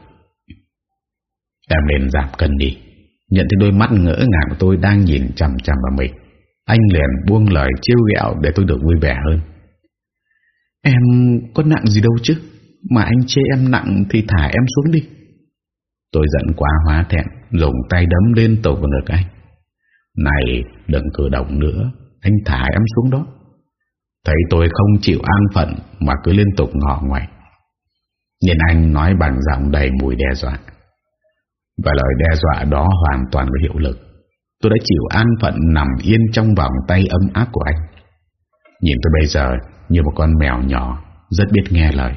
Em lên giảm cân đi. Nhận thấy đôi mắt ngỡ ngàng của tôi đang nhìn chằm chằm vào mình. Anh liền buông lời trêu ghẹo để tôi được vui vẻ hơn. Em có nặng gì đâu chứ? Mà anh chê em nặng thì thả em xuống đi. Tôi giận quá hóa thẹn, Dùng tay đấm liên tục vào ngực anh. Này, đừng cử động nữa. Anh thả em xuống đó. Thấy tôi không chịu an phận Mà cứ liên tục ngọ ngoài Nhìn anh nói bằng giọng đầy mùi đe dọa. Và lời đe dọa đó hoàn toàn có hiệu lực. Tôi đã chịu an phận nằm yên trong vòng tay ấm áp của anh. Nhìn tôi bây giờ như một con mèo nhỏ, Rất biết nghe lời.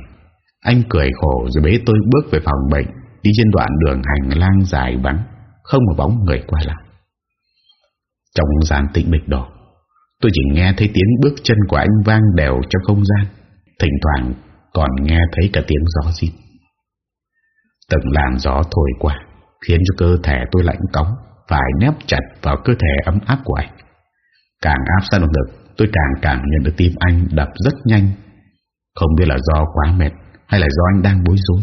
Anh cười khổ rồi bế tôi bước về phòng bệnh, Đi trên đoạn đường hành lang dài vắng, Không một bóng người qua lại. Trong gian tĩnh mịch đó, Tôi chỉ nghe thấy tiếng bước chân của anh vang đều trong không gian. Thỉnh thoảng còn nghe thấy cả tiếng gió rít. Từng làn gió thổi qua Khiến cho cơ thể tôi lạnh cóng, Phải nép chặt vào cơ thể ấm áp của anh. Càng áp sát vào ngực Tôi càng cảm nhận được tim anh đập rất nhanh. Không biết là do quá mệt Hay là do anh đang bối rối.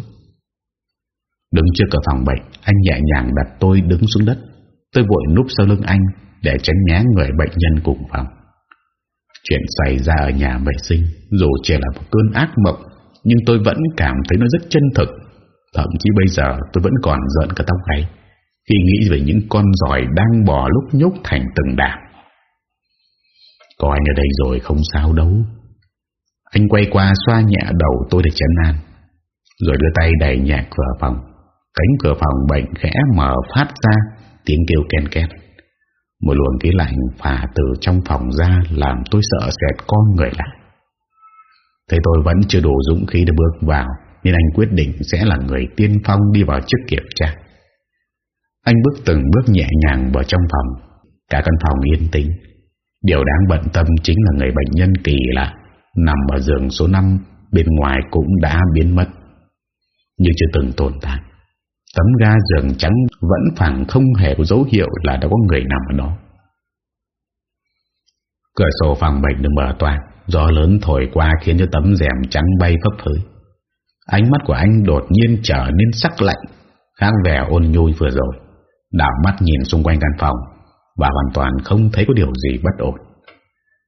Đứng trước cửa phòng bệnh, Anh nhẹ nhàng đặt tôi đứng xuống đất. Tôi vội núp sau lưng anh Để tránh né người bệnh nhân cùng phòng. Chuyện xảy ra ở nhà vệ sinh, Dù chỉ là một cơn ác mộng, Nhưng tôi vẫn cảm thấy nó rất chân thực. Thậm chí bây giờ tôi vẫn còn giận cả tóc gáy Khi nghĩ về những con giỏi đang bò lúc nhúc thành từng đàn. Có anh ở đây rồi không sao đâu. Anh quay qua xoa nhẹ đầu tôi để chấn an, Rồi đưa tay đẩy nhẹ cửa phòng. Cánh cửa phòng bệnh khẽ mở phát ra Tiếng kêu ken ken Một luồng khí lạnh phả từ trong phòng ra Làm tôi sợ sệt con người lại. Thế tôi vẫn chưa đủ dũng khí để bước vào. Nên anh quyết định sẽ là người tiên phong đi vào trước kiểm tra. Anh bước từng bước nhẹ nhàng vào trong phòng. Cả căn phòng yên tĩnh. Điều đáng bận tâm chính là người bệnh nhân kỳ lạ Nằm ở giường số 5 Bên ngoài cũng đã biến mất. Như chưa từng tồn tại. Tấm ga giường trắng vẫn phẳng không hề có dấu hiệu là đã có người nằm ở đó. Cửa sổ phòng bệnh được mở toàn, gió lớn thổi qua khiến cho tấm rèm trắng bay phấp phới. Ánh mắt của anh đột nhiên trở nên sắc lạnh, khác vẻ ôn nhui vừa rồi. Đảo mắt nhìn xung quanh căn phòng và hoàn toàn không thấy có điều gì bất ổn.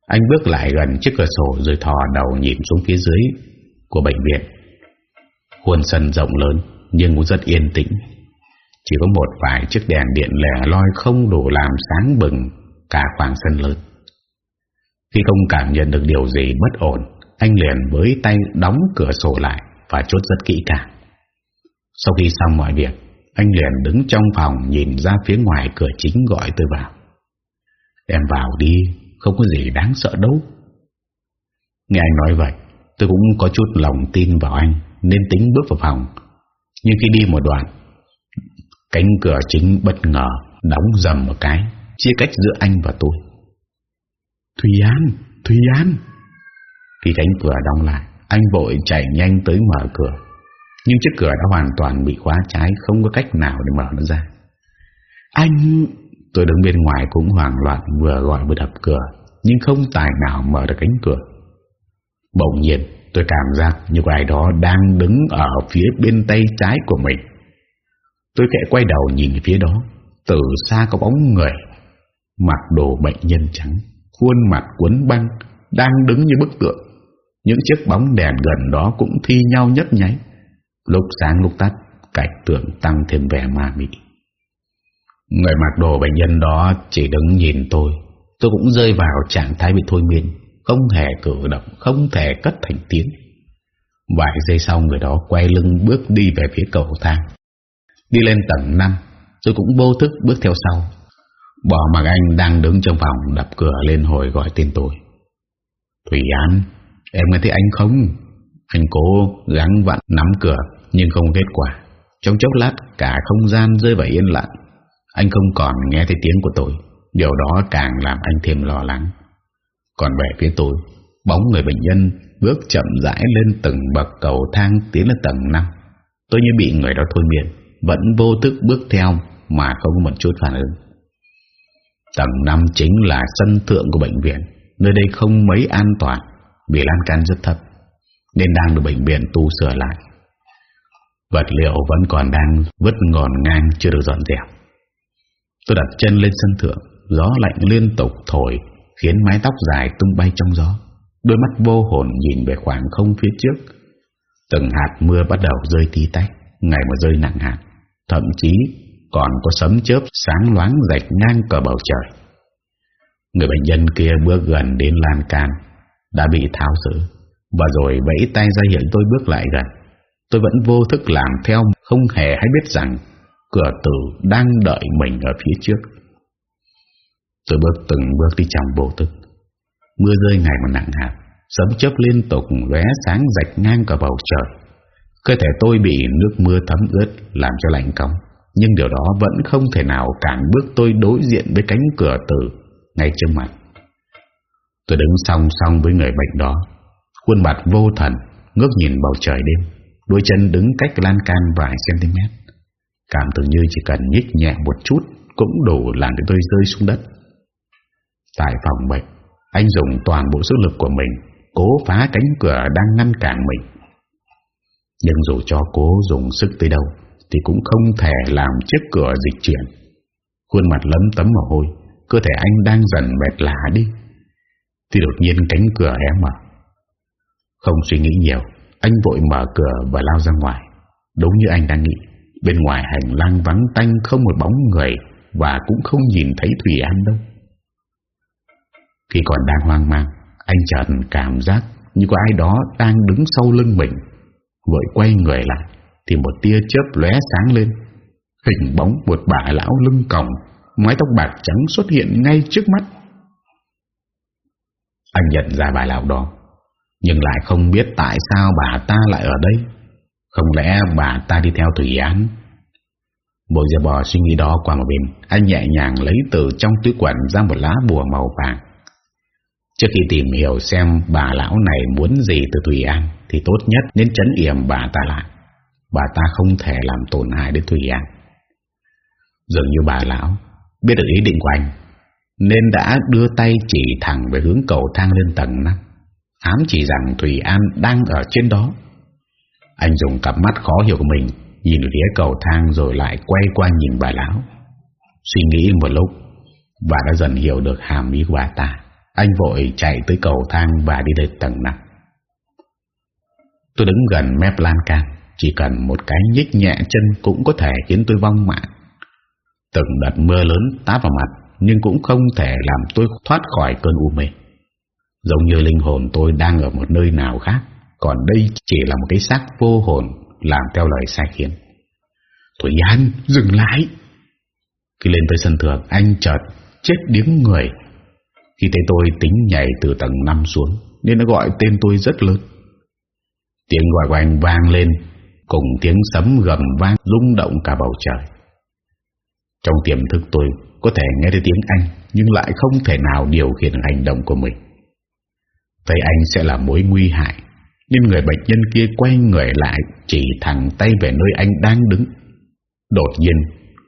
Anh bước lại gần chiếc cửa sổ rồi thò đầu nhìn xuống phía dưới của bệnh viện. Khuôn sân rộng lớn nhưng cũng rất yên tĩnh. Chỉ có một vài chiếc đèn điện lẻ loi không đủ làm sáng bừng cả khoảng sân lớn. Khi không cảm nhận được điều gì bất ổn, anh liền với tay đóng cửa sổ lại và chốt rất kỹ càng. Sau khi xong mọi việc, anh liền đứng trong phòng nhìn ra phía ngoài cửa chính gọi tôi vào. Em vào đi, không có gì đáng sợ đâu. Nghe anh nói vậy, tôi cũng có chút lòng tin vào anh nên tính bước vào phòng nhưng khi đi một đoạn Cánh cửa chính bất ngờ Đóng dầm một cái Chia cách giữa anh và tôi Thùy An Thùy An Khi cánh cửa đóng lại anh vội chạy nhanh tới mở cửa Nhưng chiếc cửa đã hoàn toàn bị khóa trái, Không có cách nào để mở nó ra Anh, Tôi đứng bên ngoài cũng hoảng loạn Vừa gọi vừa đập cửa, Nhưng không tài nào mở được cánh cửa Bỗng nhiên, Tôi cảm giác như ai đó đang đứng ở phía bên tay trái của mình. Tôi kệ quay đầu nhìn phía đó. Từ xa có bóng người. Mặc đồ bệnh nhân trắng. Khuôn mặt quấn băng. Đang đứng như bức tượng. Những chiếc bóng đèn gần đó cũng thi nhau nhấp nháy. Lúc sáng lúc tắt. Cảnh tượng tăng thêm vẻ ma mị. Người mặc đồ bệnh nhân đó chỉ đứng nhìn tôi. Tôi cũng rơi vào trạng thái bị thôi miên không hề cử động, không thể cất thành tiếng. Vài giây sau người đó quay lưng bước đi về phía cầu thang. Đi lên tầng 5, tôi cũng vô thức bước theo sau. Bỏ mặc anh đang đứng trong phòng đập cửa lên hồi gọi tên tôi. Thủy An, em nghe thấy anh không? Anh cố gắng vặn nắm cửa, nhưng không kết quả. Trong chốc lát, cả không gian rơi vào yên lặng. Anh không còn nghe thấy tiếng của tôi. Điều đó càng làm anh thêm lo lắng. Còn về phía tôi, Bóng người bệnh nhân bước chậm rãi lên từng bậc cầu thang tiến lên tầng 5 Tôi như bị người đó thôi miên, Vẫn vô thức bước theo Mà không có một chút phản ứng Tầng 5 chính là sân thượng của bệnh viện Nơi đây không mấy an toàn vì lan can rất thấp Nên đang được bệnh viện tu sửa lại Vật liệu vẫn còn đang vứt ngòn ngang chưa được dọn dẹp Tôi đặt chân lên sân thượng Gió lạnh liên tục thổi khiến mái tóc dài tung bay trong gió. Đôi mắt vô hồn nhìn về khoảng không phía trước. Từng hạt mưa bắt đầu rơi tí tách, ngày mà rơi nặng hạt. Thậm chí còn có sấm chớp sáng loáng rạch ngang cờ bầu trời. Người bệnh nhân kia bước gần đến lan can, đã bị tháo xử, và rồi vẫy tay ra hiện tôi bước lại gần. Tôi vẫn vô thức làm theo, không hề hay biết rằng cửa tử đang đợi mình ở phía trước. Tôi bước từng bước đi trong vô thức. Mưa rơi ngày mà nặng hạt Sấm chớp liên tục lóe sáng rạch ngang cả bầu trời. Cơ thể tôi bị nước mưa thấm ướt Làm cho lạnh cống. Nhưng điều đó vẫn không thể nào cản bước tôi đối diện với cánh cửa tử Ngay trước mặt. Tôi đứng song song với người bệnh đó. Khuôn mặt vô thần, Ngước nhìn bầu trời đêm. Đôi chân đứng cách lan can vài cm Cảm tưởng như chỉ cần nhích nhẹ một chút Cũng đủ làm cho tôi rơi xuống đất. Tại phòng bệnh, Anh dùng toàn bộ sức lực của mình Cố phá cánh cửa đang ngăn cản mình. Nhưng dù cho cố dùng sức tới đâu, Thì cũng không thể làm chiếc cửa dịch chuyển. Khuôn mặt lấm tấm mồ hôi, Cơ thể anh đang dần mệt lạ đi. Thì đột nhiên cánh cửa hé mở. Không suy nghĩ nhiều, Anh vội mở cửa và lao ra ngoài. Đúng như anh đang nghĩ, Bên ngoài hành lang vắng tanh không một bóng người Và cũng không nhìn thấy Thủy An đâu. Khi còn đang hoang mang, Anh chợt cảm giác Như có ai đó đang đứng sau lưng mình. Vội quay người lại, Thì một tia chớp lóe sáng lên. Hình bóng một bà lão lưng còng, Mái tóc bạc trắng xuất hiện ngay trước mắt. Anh nhận ra bà lão đó. Nhưng lại không biết tại sao bà ta lại ở đây. Không lẽ bà ta đi theo Thủy Án? Bộ giờ bò suy nghĩ đó qua một bên, Anh nhẹ nhàng lấy từ trong túi quần ra một lá bùa màu vàng. Trước khi tìm hiểu xem bà lão này muốn gì từ Thủy An Thì tốt nhất nên chấn yểm bà ta lại. Bà ta không thể làm tổn hại đến Thủy An Dường như bà lão biết được ý định của anh nên đã đưa tay chỉ thẳng về hướng cầu thang lên tầng 5 Ám chỉ rằng Thùy An đang ở trên đó. Anh dùng cặp mắt khó hiểu của mình Nhìn phía cầu thang rồi lại quay qua nhìn bà lão. Suy nghĩ một lúc, Bà đã dần hiểu được hàm ý của bà ta. Anh vội chạy tới cầu thang và đi đến tầng 5 Tôi đứng gần mép lan can, Chỉ cần một cái nhích nhẹ chân Cũng có thể khiến tôi vong mạng. Từng đợt mưa lớn táp vào mặt nhưng cũng không thể làm tôi thoát khỏi cơn u mê. Giống như linh hồn tôi đang ở một nơi nào khác, Còn đây chỉ là một cái xác vô hồn Làm theo lời sai khiến. Thủy An, dừng lại. Khi lên tới sân thượng, Anh chợt chết điếng người. Khi thấy tôi tính nhảy từ tầng 5 xuống, Nên nó gọi tên tôi rất lớn. Tiếng gọi của anh vang lên, Cùng tiếng sấm gầm vang rung động cả bầu trời. Trong tiềm thức tôi Có thể nghe thấy tiếng anh, Nhưng lại không thể nào điều khiển hành động của mình. Thấy anh sẽ là mối nguy hại, Nên người bệnh nhân kia quay người lại, Chỉ thẳng tay về nơi anh đang đứng. Đột nhiên,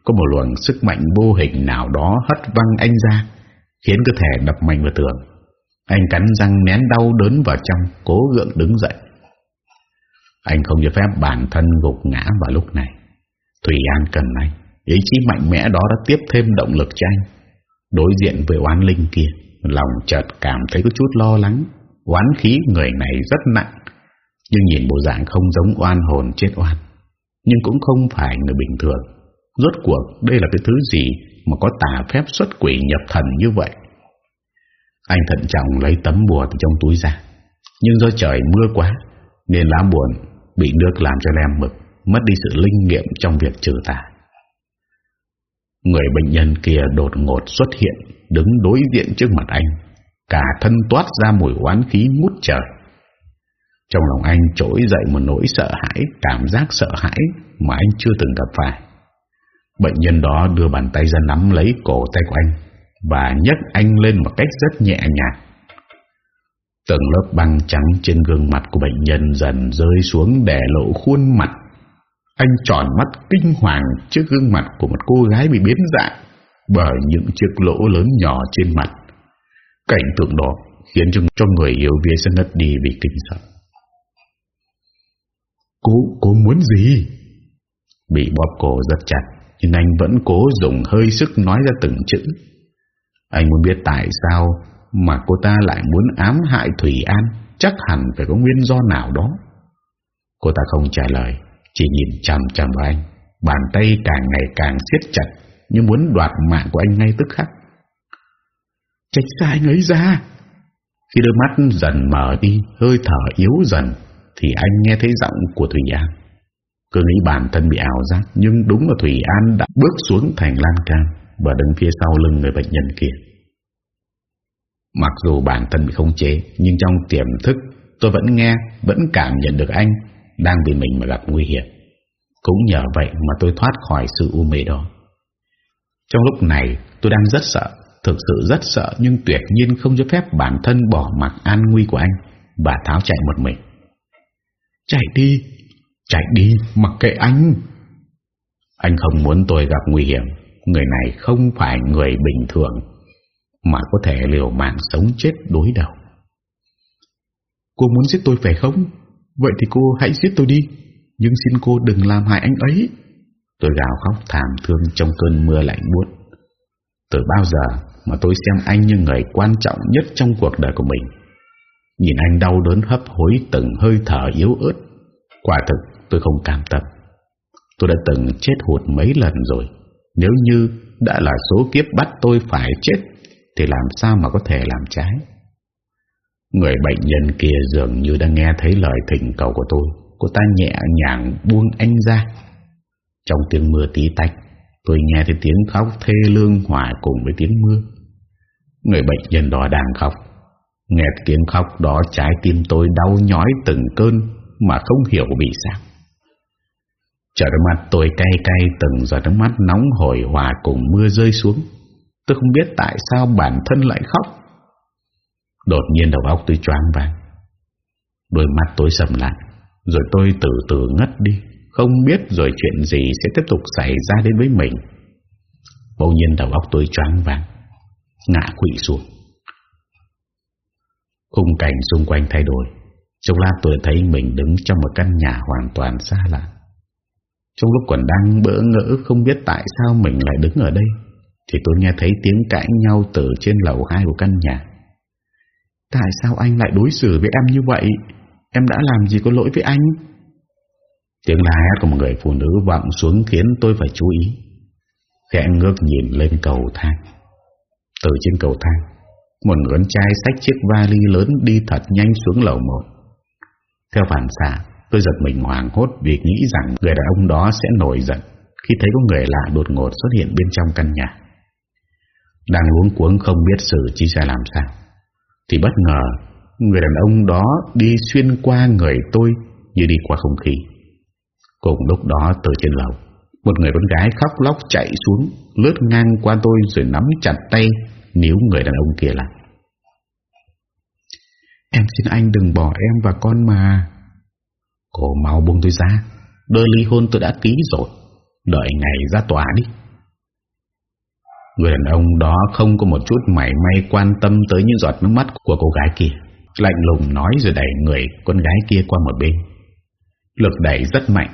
Có một luồng sức mạnh vô hình nào đó Hất văng anh ra, Khiến cơ thể đập mạnh vào tường. Anh cắn răng nén đau đớn vào trong, Cố gượng đứng dậy. Anh không cho phép bản thân gục ngã vào lúc này. Thủy An cần anh. Ý chí mạnh mẽ đó đã tiếp thêm động lực cho anh. Đối diện với oán linh kia, Lòng chợt cảm thấy có chút lo lắng. Oán khí người này rất nặng, Nhưng nhìn bộ dạng không giống oan hồn chết oan. Nhưng cũng không phải người bình thường. Rốt cuộc, đây là cái thứ gì Mà có tà phép xuất quỷ nhập thần như vậy? Anh thận trọng lấy tấm bùa từ trong túi ra. Nhưng do trời mưa quá, Nên lá buồn bị nước làm cho lem mực, Mất đi sự linh nghiệm trong việc trừ tà. Người bệnh nhân kia đột ngột xuất hiện, Đứng đối diện trước mặt anh. Cả thân toát ra mùi oán khí ngút trời. Trong lòng anh trỗi dậy một nỗi sợ hãi, Cảm giác sợ hãi Mà anh chưa từng gặp phải. Bệnh nhân đó đưa bàn tay ra nắm lấy cổ tay của anh Và nhấc anh lên một cách rất nhẹ nhàng. Từng lớp băng trắng trên gương mặt của bệnh nhân dần rơi xuống để lộ khuôn mặt. Anh tròn mắt kinh hoàng trước gương mặt của một cô gái bị biến dạng bởi những chiếc lỗ lớn nhỏ trên mặt. Cảnh tượng đó khiến cho, người yêu vía sẽ ngất đi vì kinh sợ. Cô, cô muốn gì? Bị bóp cổ rất chặt, nhưng anh vẫn cố dùng hơi sức nói ra từng chữ. Anh muốn biết tại sao mà cô ta lại muốn ám hại Thủy An, chắc hẳn phải có nguyên do nào đó. Cô ta không trả lời, chỉ nhìn chằm chằm vào anh, bàn tay càng ngày càng siết chặt như muốn đoạt mạng của anh ngay tức khắc. Tránh xa anh ấy ra. Khi đôi mắt dần mở đi, hơi thở yếu dần, thì anh nghe thấy giọng của Thủy An. Cứ nghĩ bản thân bị ảo giác, nhưng đúng là Thủy An đã bước xuống thành lan can và đứng phía sau lưng người bệnh nhân kia. Mặc dù bản thân bị không chế, nhưng trong tiềm thức tôi vẫn nghe, vẫn cảm nhận được anh đang vì mình mà gặp nguy hiểm. Cũng nhờ vậy mà tôi thoát khỏi sự u mê đó. Trong lúc này, tôi đang rất sợ, Thực sự rất sợ, nhưng tuyệt nhiên không cho phép bản thân bỏ mặc an nguy của anh. Và tháo chạy một mình. Chạy đi Chạy đi, mặc kệ anh. Anh không muốn tôi gặp nguy hiểm. Người này không phải người bình thường, Mà có thể liều mạng sống chết đối đầu. Cô muốn giết tôi phải không? Vậy thì cô hãy giết tôi đi, Nhưng xin cô đừng làm hại anh ấy Tôi gào khóc thảm thương trong cơn mưa lạnh buốt. Từ bao giờ mà tôi xem anh như người quan trọng nhất trong cuộc đời của mình. Nhìn anh đau đớn hấp hối từng hơi thở yếu ớt. Quả thực, tôi không cam tâm. Tôi đã từng chết hụt mấy lần rồi. Nếu như đã là số kiếp bắt tôi phải chết, thì làm sao mà có thể làm trái. Người bệnh nhân kia dường như đã nghe thấy lời thỉnh cầu của tôi. Cô ta nhẹ nhàng buông anh ra. Trong tiếng mưa tí tách, Tôi nghe thấy tiếng khóc thê lương hòa cùng với tiếng mưa. Người bệnh nhân đó đang khóc. Nghe tiếng khóc đó, trái tim tôi đau nhói từng cơn Mà không hiểu bị sao. Trở đôi mắt tôi cay cay từng giọt nước mắt nóng hổi hòa cùng mưa rơi xuống. Tôi không biết tại sao bản thân lại khóc. Đột nhiên đầu óc tôi choáng váng. Đôi mắt tôi sầm lại Rồi tôi từ từ ngất đi. Không biết rồi chuyện gì sẽ tiếp tục xảy ra đến với mình. Bỗng nhiên đầu óc tôi choáng váng, Ngã quỵ xuống. Khung cảnh xung quanh thay đổi. Trong lát tôi thấy mình đứng trong một căn nhà hoàn toàn xa lạ. Trong lúc còn đang bỡ ngỡ không biết tại sao mình lại đứng ở đây, Thì tôi nghe thấy tiếng cãi nhau từ trên lầu hai của căn nhà. Tại sao anh lại đối xử với em như vậy? Em đã làm gì có lỗi với anh? Tiếng la hét của một người phụ nữ vọng xuống khiến tôi phải chú ý. Khẽ ngước nhìn lên cầu thang. Từ trên cầu thang, một người con trai xách chiếc vali lớn đi thật nhanh xuống lầu một. Theo phản xạ, tôi giật mình hoảng hốt vì nghĩ rằng người đàn ông đó sẽ nổi giận khi thấy có người lạ đột ngột xuất hiện bên trong căn nhà. Đang luống cuống không biết xử chi sẽ làm sao thì bất ngờ người đàn ông đó đi xuyên qua người tôi như đi qua không khí. Cùng lúc đó từ trên lầu, một người con gái khóc lóc chạy xuống, lướt ngang qua tôi rồi nắm chặt tay níu người đàn ông kia lại. Em xin anh đừng bỏ em và con mà. Cô mau buông tôi ra, đơn ly hôn tôi đã ký rồi, đợi ngày ra tòa đi. Người đàn ông đó không có một chút mảy may quan tâm tới những giọt nước mắt của cô gái kia. Lạnh lùng nói rồi đẩy người con gái kia qua một bên. Lực đẩy rất mạnh,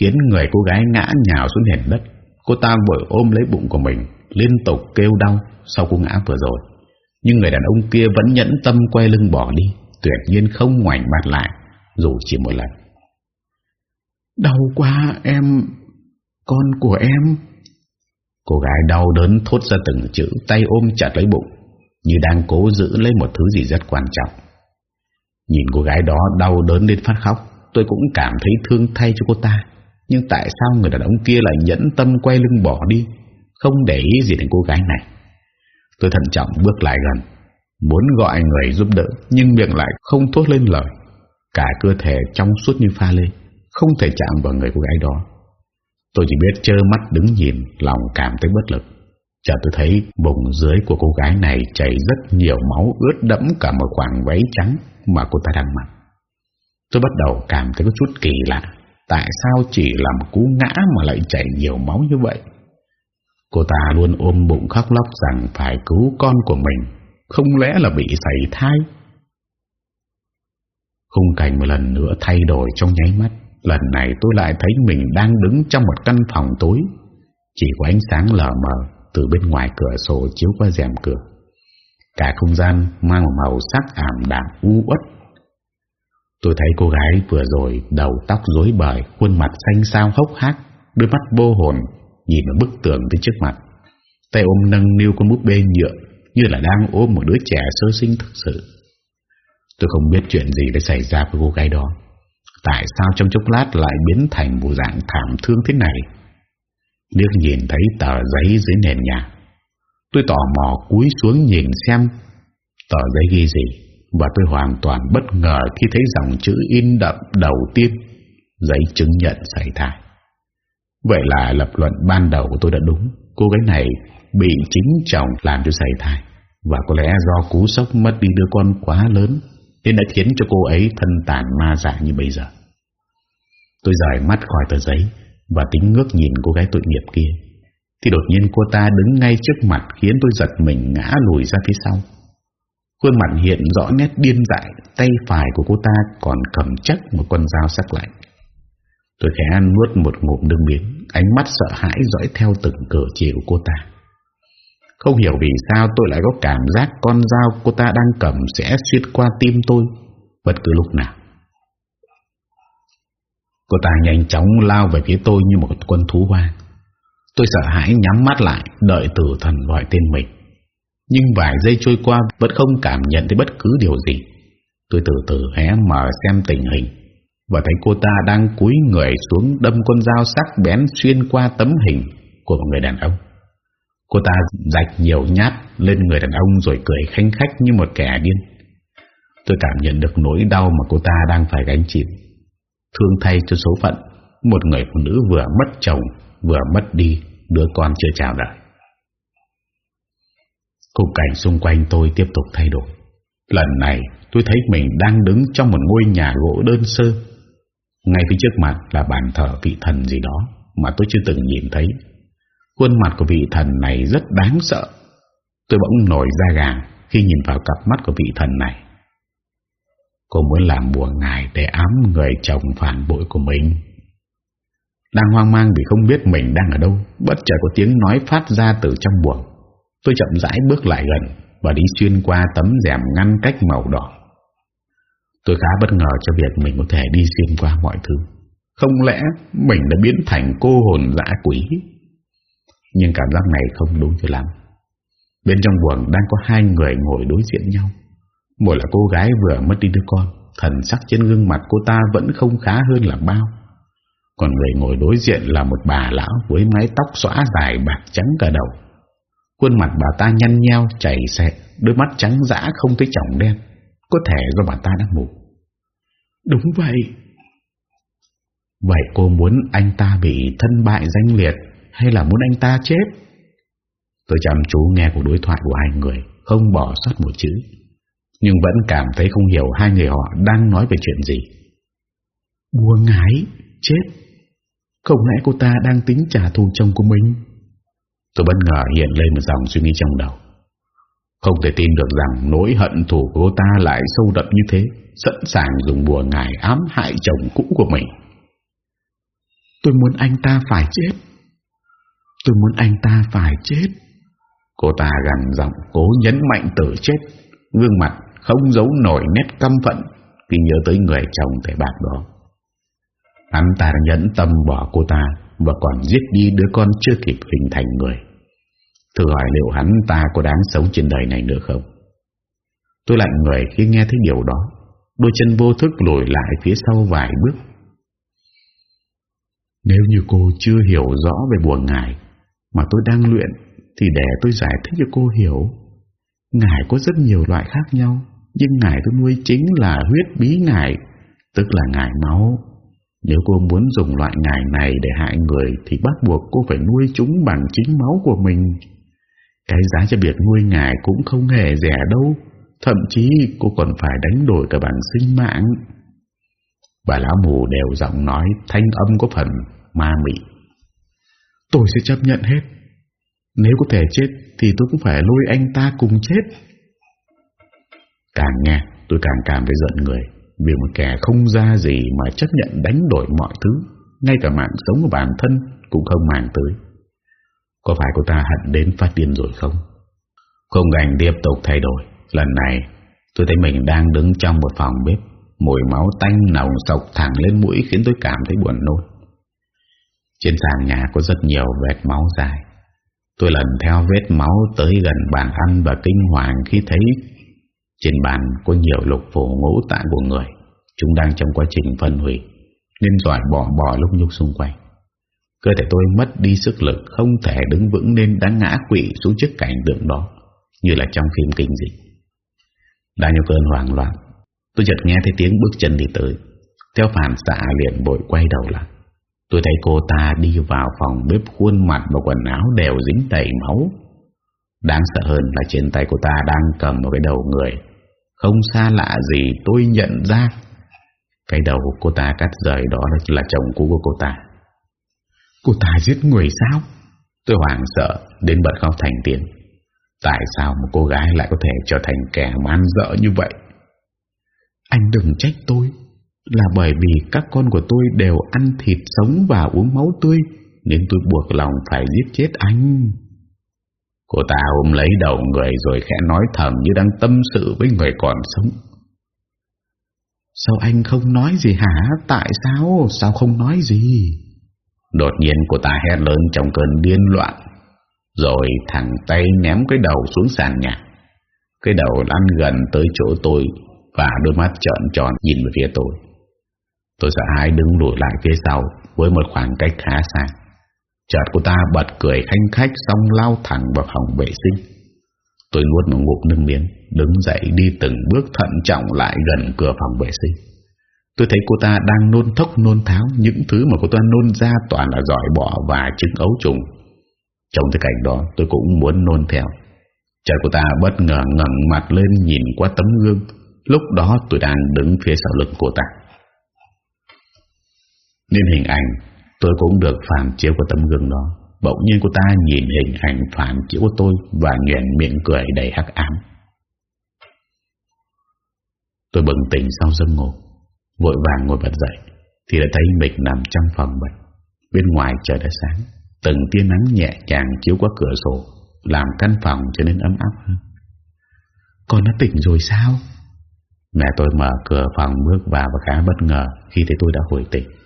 khiến người cô gái ngã nhào xuống nền đất. Cô ta vội ôm lấy bụng của mình, liên tục kêu đau sau cú ngã vừa rồi. Nhưng người đàn ông kia vẫn nhẫn tâm quay lưng bỏ đi, tuyệt nhiên không ngoảnh mặt lại, dù chỉ một lần. Đau quá em, con của em. Cô gái đau đớn thốt ra từng chữ, Tay ôm chặt lấy bụng, Như đang cố giữ lấy một thứ gì rất quan trọng. Nhìn cô gái đó đau đớn đến phát khóc, Tôi cũng cảm thấy thương thay cho cô ta. Nhưng tại sao người đàn ông kia lại nhẫn tâm quay lưng bỏ đi, Không để ý gì đến cô gái này? Tôi thận trọng bước lại gần, Muốn gọi người giúp đỡ, Nhưng miệng lại không thốt lên lời. Cả cơ thể trong suốt như pha lê Không thể chạm vào người cô gái đó. Tôi chỉ biết trơ mắt đứng nhìn, Lòng cảm thấy bất lực Chợt tôi thấy bụng dưới của cô gái này chảy rất nhiều máu ướt đẫm cả một khoảng váy trắng mà cô ta đang mặc. Tôi bắt đầu cảm thấy có chút kỳ lạ. Tại sao chỉ làm cú ngã mà lại chảy nhiều máu như vậy? Cô ta luôn ôm bụng khóc lóc rằng phải cứu con của mình. Không lẽ là bị xảy thai? Khung cảnh một lần nữa thay đổi trong nháy mắt. Lần này tôi lại thấy mình đang đứng trong một căn phòng tối. Chỉ có ánh sáng lờ mờ Từ bên ngoài cửa sổ chiếu qua rèm cửa. Cả không gian mang một màu sắc ảm đạm, u uất. Tôi thấy cô gái vừa rồi Đầu tóc rối bời, Khuôn mặt xanh xao hốc hác, Đôi mắt vô hồn, Nhìn vào bức tường phía trước mặt. Tay ôm nâng niu con búp bê nhựa, Như là đang ôm một đứa trẻ sơ sinh thực sự. Tôi không biết chuyện gì đã xảy ra với cô gái đó. Tại sao trong chốc lát lại biến thành một dạng thảm thương thế này? Liếc nhìn thấy tờ giấy dưới nền nhà. Tôi tò mò cúi xuống nhìn xem Tờ giấy ghi gì, Và tôi hoàn toàn bất ngờ khi thấy dòng chữ in đậm đầu tiên, Giấy chứng nhận xảy thai. Vậy là lập luận ban đầu của tôi đã đúng. Cô gái này bị chính chồng làm cho xảy thai, Và có lẽ do cú sốc mất đi đứa con quá lớn, Nên đã khiến cho cô ấy thân tàn ma dại như bây giờ. Tôi rời mắt khỏi tờ giấy Và tính ngước nhìn cô gái tội nghiệp kia. Thì đột nhiên cô ta đứng ngay trước mặt Khiến tôi giật mình ngã lùi ra phía sau. Khuôn mặt hiện rõ nét điên dại, Tay phải của cô ta còn cầm chắc một con dao sắc lạnh. Tôi khẽ nuốt một ngụm nước biến Ánh mắt sợ hãi dõi theo từng cử chỉ của cô ta. Không hiểu vì sao tôi lại có cảm giác con dao cô ta đang cầm sẽ xuyên qua tim tôi, bất cứ lúc nào. Cô ta nhanh chóng lao về phía tôi như một quân thú hoang. Tôi sợ hãi nhắm mắt lại, đợi tử thần gọi tên mình. Nhưng vài giây trôi qua vẫn không cảm nhận thấy bất cứ điều gì. Tôi từ từ hé mở xem tình hình và thấy cô ta đang cúi người xuống đâm con dao sắc bén xuyên qua tấm hình của một người đàn ông. Cô ta rạch nhiều nhát lên người đàn ông rồi cười khanh khách như một kẻ điên. Tôi cảm nhận được nỗi đau mà cô ta đang phải gánh chịu. Thương thay cho số phận Một người phụ nữ vừa mất chồng, Vừa mất đi, đứa con chưa chào đời Cục cảnh xung quanh tôi tiếp tục thay đổi Lần này, tôi thấy mình đang đứng trong một ngôi nhà gỗ đơn sơ. Ngay phía trước mặt là bàn thờ vị thần gì đó mà tôi chưa từng nhìn thấy. Khuôn mặt của vị thần này rất đáng sợ. Tôi bỗng nổi da gà khi nhìn vào cặp mắt của vị thần này. Cô muốn làm buồn ngài để ám người chồng phản bội của mình. Đang hoang mang vì không biết mình đang ở đâu, bất chợt có tiếng nói phát ra từ trong buồng. Tôi chậm rãi bước lại gần và đi xuyên qua tấm rèm ngăn cách màu đỏ. Tôi khá bất ngờ cho việc mình có thể đi xuyên qua mọi thứ. Không lẽ mình đã biến thành cô hồn dã quỷ? Nhưng cảm giác này không đúng cho lắm. Bên trong buồng đang có hai người ngồi đối diện nhau. Một là cô gái vừa mất đi đứa con, thần sắc trên gương mặt cô ta vẫn không khá hơn là bao. Còn người ngồi đối diện là một bà lão với mái tóc xõa dài bạc trắng cả đầu. Khuôn mặt bà ta nhăn nheo, chảy xệ, đôi mắt trắng dã không thấy tròng đen. Có thể do bà ta đang ngủ. Đúng vậy. Vậy cô muốn anh ta bị thân bại danh liệt hay là muốn anh ta chết? Tôi chăm chú nghe cuộc đối thoại của hai người, không bỏ sót một chữ. Nhưng vẫn cảm thấy không hiểu hai người họ đang nói về chuyện gì. Bùa ngái, chết. Không lẽ cô ta đang tính trả thù chồng của mình? Tôi bất ngờ hiện lên một dòng suy nghĩ trong đầu. Không thể tin được rằng nỗi hận thù của cô ta lại sâu đậm như thế, sẵn sàng dùng bùa ngài ám hại chồng cũ của mình. Tôi muốn anh ta phải chết. Tôi muốn anh ta phải chết. Cô ta gằn giọng cố nhấn mạnh tử chết, gương mặt không giấu nổi nét căm phận khi nhớ tới người chồng tệ bạc đó. Hắn ta đã nhẫn tâm bỏ cô ta và còn giết đi đứa con chưa kịp hình thành người. Thử hỏi liệu hắn ta có đáng sống trên đời này nữa không? Tôi lạnh người khi nghe thấy điều đó, đôi chân vô thức lùi lại phía sau vài bước. Nếu như cô chưa hiểu rõ về buồn ngài mà tôi đang luyện, thì để tôi giải thích cho cô hiểu. Ngài có rất nhiều loại khác nhau, nhưng ngài tôi nuôi chính là huyết bí ngài, tức là ngài máu. Nếu cô muốn dùng loại ngài này để hại người thì bắt buộc cô phải nuôi chúng bằng chính máu của mình. Cái giá cho việc nuôi ngài cũng không hề rẻ đâu, thậm chí cô còn phải đánh đổi cả bằng sinh mạng. Bà lão mù đều giọng nói thanh âm có phần ma mị. Tôi sẽ chấp nhận hết. Nếu có thể chết thì tôi cũng phải lôi anh ta cùng chết. Càng nghe tôi càng cảm thấy giận người vì một kẻ không ra gì mà chấp nhận đánh đổi mọi thứ, ngay cả mạng sống của bản thân cũng không mang tới. Có phải cô ta hận đến phát điên rồi không? Không cảnh tiếp tục thay đổi. Lần này tôi thấy mình đang đứng trong một phòng bếp, mùi máu tanh nồng sọc thẳng lên mũi khiến tôi cảm thấy buồn nôn. Trên sàn nhà có rất nhiều vẹt máu dài. Tôi lần theo vết máu tới gần bàn ăn và kinh hoàng khi thấy trên bàn có nhiều lục phổ ngũ tạng của người. Chúng đang trong quá trình phân hủy, nên giỏi bỏ bỏ lúc nhúc xung quanh. Cơ thể tôi mất đi sức lực, không thể đứng vững nên đã ngã quỵ xuống trước cảnh tượng đó, như là trong phim kinh dị. Đã nhiều cơn hoảng loạn, tôi chợt nghe thấy tiếng bước chân đi tới. Theo phản xạ liền bội quay đầu lại. Tôi thấy cô ta đi vào phòng bếp khuôn mặt và quần áo đều dính đầy máu. Đáng sợ hơn là trên tay cô ta đang cầm một cái đầu người không xa lạ gì tôi nhận ra. Cái đầu của cô ta cắt rời đó là chồng cũ của cô ta. Cô ta giết người sao? Tôi hoảng sợ, Đến bật khóc thành tiếng. Tại sao một cô gái lại có thể trở thành kẻ man dợ như vậy? Anh đừng trách tôi. Là bởi vì các con của tôi đều ăn thịt sống và uống máu tươi, Nên tôi buộc lòng phải giết chết anh. Cô ta ôm lấy đầu người rồi khẽ nói thầm như đang tâm sự với người còn sống. Sao anh không nói gì hả? Tại sao? Sao không nói gì? Đột nhiên cô ta hét lớn trong cơn điên loạn. Rồi thẳng tay ném cái đầu xuống sàn nhà. Cái đầu lăn gần tới chỗ tôi và đôi mắt trợn tròn nhìn về phía tôi. Tôi sợ hãi đứng lùi lại phía sau với một khoảng cách khá xa. Chợt cô ta bật cười khanh khách xong lao thẳng vào phòng vệ sinh. Tôi nuốt một ngụm nước miếng, đứng dậy đi từng bước thận trọng lại gần cửa phòng vệ sinh. Tôi thấy cô ta đang nôn thốc nôn tháo những thứ mà cô ta nôn ra toàn là giỏi bỏ và trứng ấu trùng. Trong cái cảnh đó tôi cũng muốn nôn theo. Chợt cô ta bất ngờ ngẩng mặt lên nhìn qua tấm gương Lúc đó tôi đang đứng phía sau lưng cô ta Nên hình ảnh tôi cũng được phản chiếu của tấm gương đó. Bỗng nhiên cô ta nhìn hình ảnh phản chiếu của tôi Và nhuền miệng cười đầy hắc ám. Tôi bừng tỉnh sau giấc ngủ, Vội vàng ngồi bật dậy, Thì đã thấy mình nằm trong phòng bệnh. Bên ngoài trời đã sáng, Từng tia nắng nhẹ nhàng chiếu qua cửa sổ, Làm căn phòng trở nên ấm áp hơn. Con đã tỉnh rồi sao? Mẹ tôi mở cửa phòng bước vào và khá bất ngờ Khi thấy tôi đã hồi tỉnh.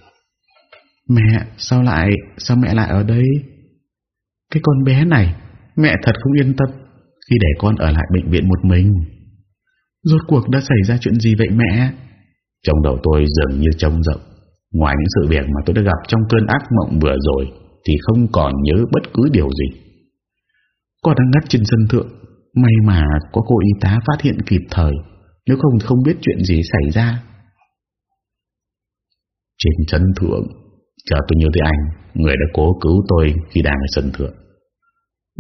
Mẹ sao lại Sao mẹ lại ở đây? Cái con bé này Mẹ thật không yên tâm Khi để con ở lại bệnh viện một mình. Rốt cuộc đã xảy ra chuyện gì vậy mẹ? Trong đầu tôi dường như trông rộng Ngoài những sự việc mà tôi đã gặp trong cơn ác mộng vừa rồi Thì không còn nhớ bất cứ điều gì. Con đang ngắt trên sân thượng. May mà có cô y tá phát hiện kịp thời Nếu không không biết chuyện gì xảy ra. Trên sân thượng Chờ tôi nhớ tới anh Người đã cố cứu tôi khi đang ở sân thượng.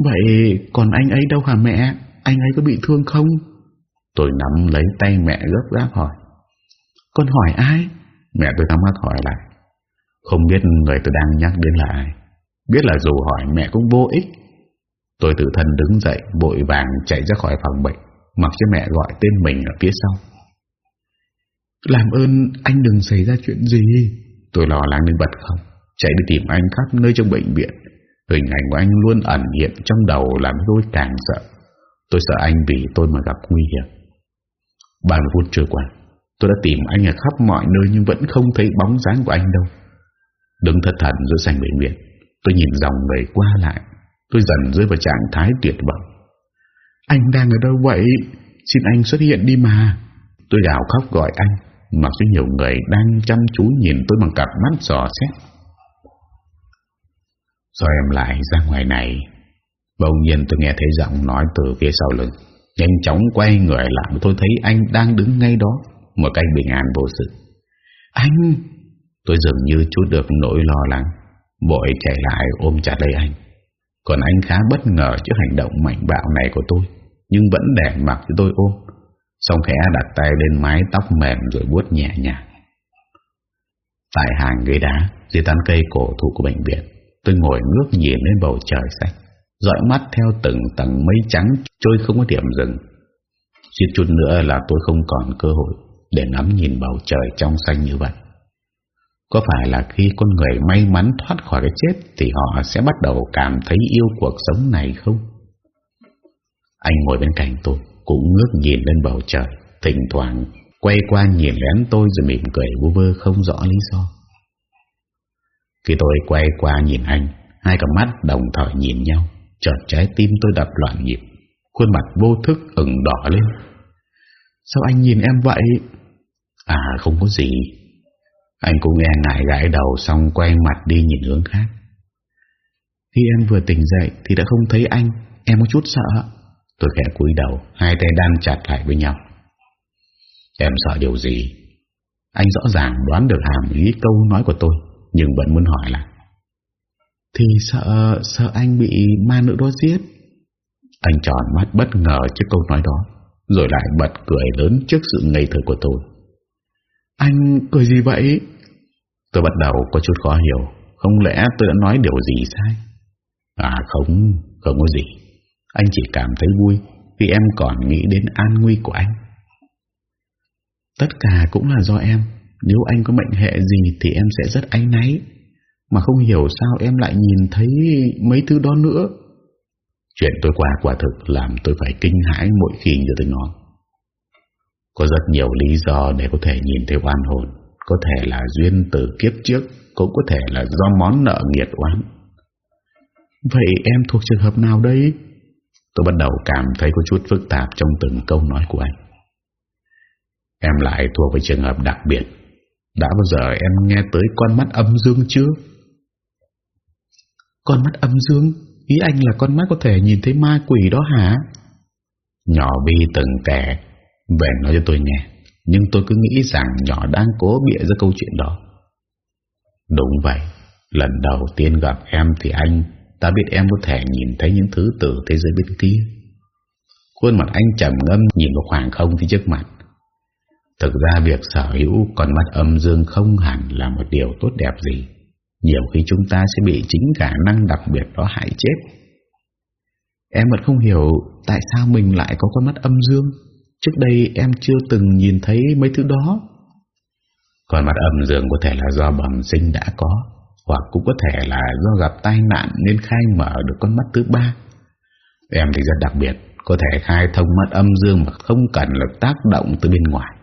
Vậy còn anh ấy đâu hả mẹ? Anh ấy có bị thương không? Tôi nắm lấy tay mẹ gấp gáp hỏi. Con hỏi ai? Mẹ tôi thắc mắc hỏi lại. Không biết người tôi đang nhắc đến là ai. Biết là dù hỏi mẹ cũng vô ích. Tôi tự thân đứng dậy Bội vàng chạy ra khỏi phòng bệnh Mặc cho mẹ gọi tên mình ở phía sau. Làm ơn anh đừng xảy ra chuyện gì Tôi lo lắng đến bật không Chạy đi tìm anh khắp nơi trong bệnh viện. Hình ảnh của anh luôn ẩn hiện trong đầu Làm tôi càng sợ. Tôi sợ anh vì tôi mà gặp nguy hiểm. 30 phút trôi qua, Tôi đã tìm anh ở khắp mọi nơi Nhưng vẫn không thấy bóng dáng của anh đâu. Đứng thất thần giữa sành bệnh viện, Tôi nhìn dòng người qua lại. Tôi dần rơi vào trạng thái tuyệt vọng. Anh đang ở đâu vậy? Xin anh xuất hiện đi mà. Tôi gào khóc gọi anh. Mặc dù nhiều người đang chăm chú nhìn tôi bằng cặp mắt giò xét. Rồi em lại ra ngoài này? Bỗng nhiên tôi nghe thấy giọng nói từ phía sau lưng. Nhanh chóng quay người lại Tôi thấy anh đang đứng ngay đó, Một cách bình an vô sự. Anh! Tôi dường như chút được nỗi lo lắng, Vội chạy lại ôm chặt lấy anh. Còn anh khá bất ngờ trước hành động mạnh bạo này của tôi, Nhưng vẫn để mặc cho tôi ôm. Xong khẽ đặt tay lên mái tóc mềm Rồi vuốt nhẹ nhàng Tại hàng ghế đá, Dưới tán cây cổ thụ của bệnh viện, Tôi ngồi ngước nhìn lên bầu trời xanh, dõi mắt theo từng tầng mây trắng trôi không có điểm dừng. Suýt chút nữa là tôi không còn cơ hội để ngắm nhìn bầu trời trong xanh như vậy. Có phải là khi con người may mắn thoát khỏi cái chết thì họ sẽ bắt đầu cảm thấy yêu cuộc sống này không? Anh ngồi bên cạnh tôi cũng ngước nhìn lên bầu trời, thỉnh thoảng quay qua nhìn lén tôi rồi mỉm cười vô vơ không rõ lý do. Khi tôi quay qua nhìn anh, hai cặp mắt đồng thời nhìn nhau. Chợt trái tim tôi đập loạn nhịp Khuôn mặt vô thức ửng đỏ lên Sao anh nhìn em vậy À không có gì Anh cũng nghe ngại gãi đầu Xong quay mặt đi nhìn hướng khác Khi em vừa tỉnh dậy Thì đã không thấy anh Em có chút sợ Tôi khẽ cúi đầu, Hai tay đan chặt lại với nhau. Em sợ điều gì? Anh rõ ràng đoán được hàm ý câu nói của tôi, Nhưng vẫn muốn hỏi là thì sợ sợ anh bị ma nữ đó giết? Anh tròn mắt bất ngờ trước câu nói đó, Rồi lại bật cười lớn trước sự ngây thơ của tôi. Anh cười gì vậy? Tôi bắt đầu có chút khó hiểu, Không lẽ tôi đã nói điều gì sai? À không Không có gì. Anh chỉ cảm thấy vui Vì em còn nghĩ đến an nguy của anh. Tất cả cũng là do em. Nếu anh có mệnh hệ gì Thì em sẽ rất áy náy. Mà không hiểu sao em lại nhìn thấy mấy thứ đó nữa. Chuyện tôi qua quả thực làm tôi phải kinh hãi mỗi khi nhớ tới nó. Có rất nhiều lý do để có thể nhìn thấy oan hồn. Có thể là duyên từ kiếp trước, Cũng có thể là do món nợ nghiệt oán. Vậy em thuộc trường hợp nào đây? Tôi bắt đầu cảm thấy có chút phức tạp trong từng câu nói của anh. Em lại thuộc về trường hợp đặc biệt. Đã bao giờ em nghe tới con mắt âm dương chưa? Con mắt âm dương? Ý anh là con mắt có thể nhìn thấy ma quỷ đó hả? Nhỏ bi từng kẻ Về nói cho tôi nghe. Nhưng tôi cứ nghĩ rằng nhỏ đang cố bịa ra câu chuyện đó. Đúng vậy Lần đầu tiên gặp em thì anh Ta biết em có thể nhìn thấy những thứ từ thế giới bên kia. Khuôn mặt anh trầm ngâm, nhìn vào khoảng không phía trước mặt. Thực ra việc sở hữu con mắt âm dương không hẳn là một điều tốt đẹp gì. Nhiều khi chúng ta sẽ bị chính khả năng đặc biệt đó hại chết. Em vẫn không hiểu tại sao mình lại có con mắt âm dương. Trước đây em chưa từng nhìn thấy mấy thứ đó. Con mắt âm dương có thể là do bẩm sinh đã có. Hoặc cũng có thể là do gặp tai nạn nên khai mở được con mắt thứ ba. Em thì rất đặc biệt, Có thể khai thông mắt âm dương mà không cần lực tác động từ bên ngoài.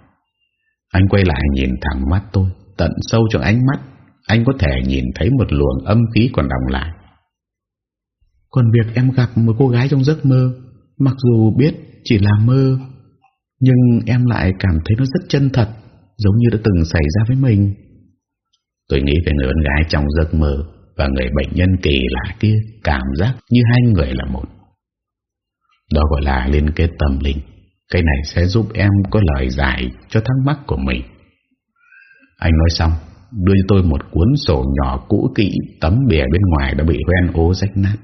Anh quay lại nhìn thẳng mắt tôi, Tận sâu trong ánh mắt, Anh có thể nhìn thấy một luồng âm khí còn đọng lại. Còn việc em gặp một cô gái trong giấc mơ, Mặc dù biết chỉ là mơ, Nhưng em lại cảm thấy nó rất chân thật, Giống như đã từng xảy ra với mình. Tôi nghĩ về người con gái trong giấc mơ Và người bệnh nhân kỳ lạ kia Cảm giác như hai người là một. Đó gọi là liên kết tâm linh. Cái này sẽ giúp em có lời giải Cho thắc mắc của mình. Anh nói xong, Đưa cho tôi một cuốn sổ nhỏ cũ kỹ, Tấm bìa bên ngoài đã bị hoen ố rách nát.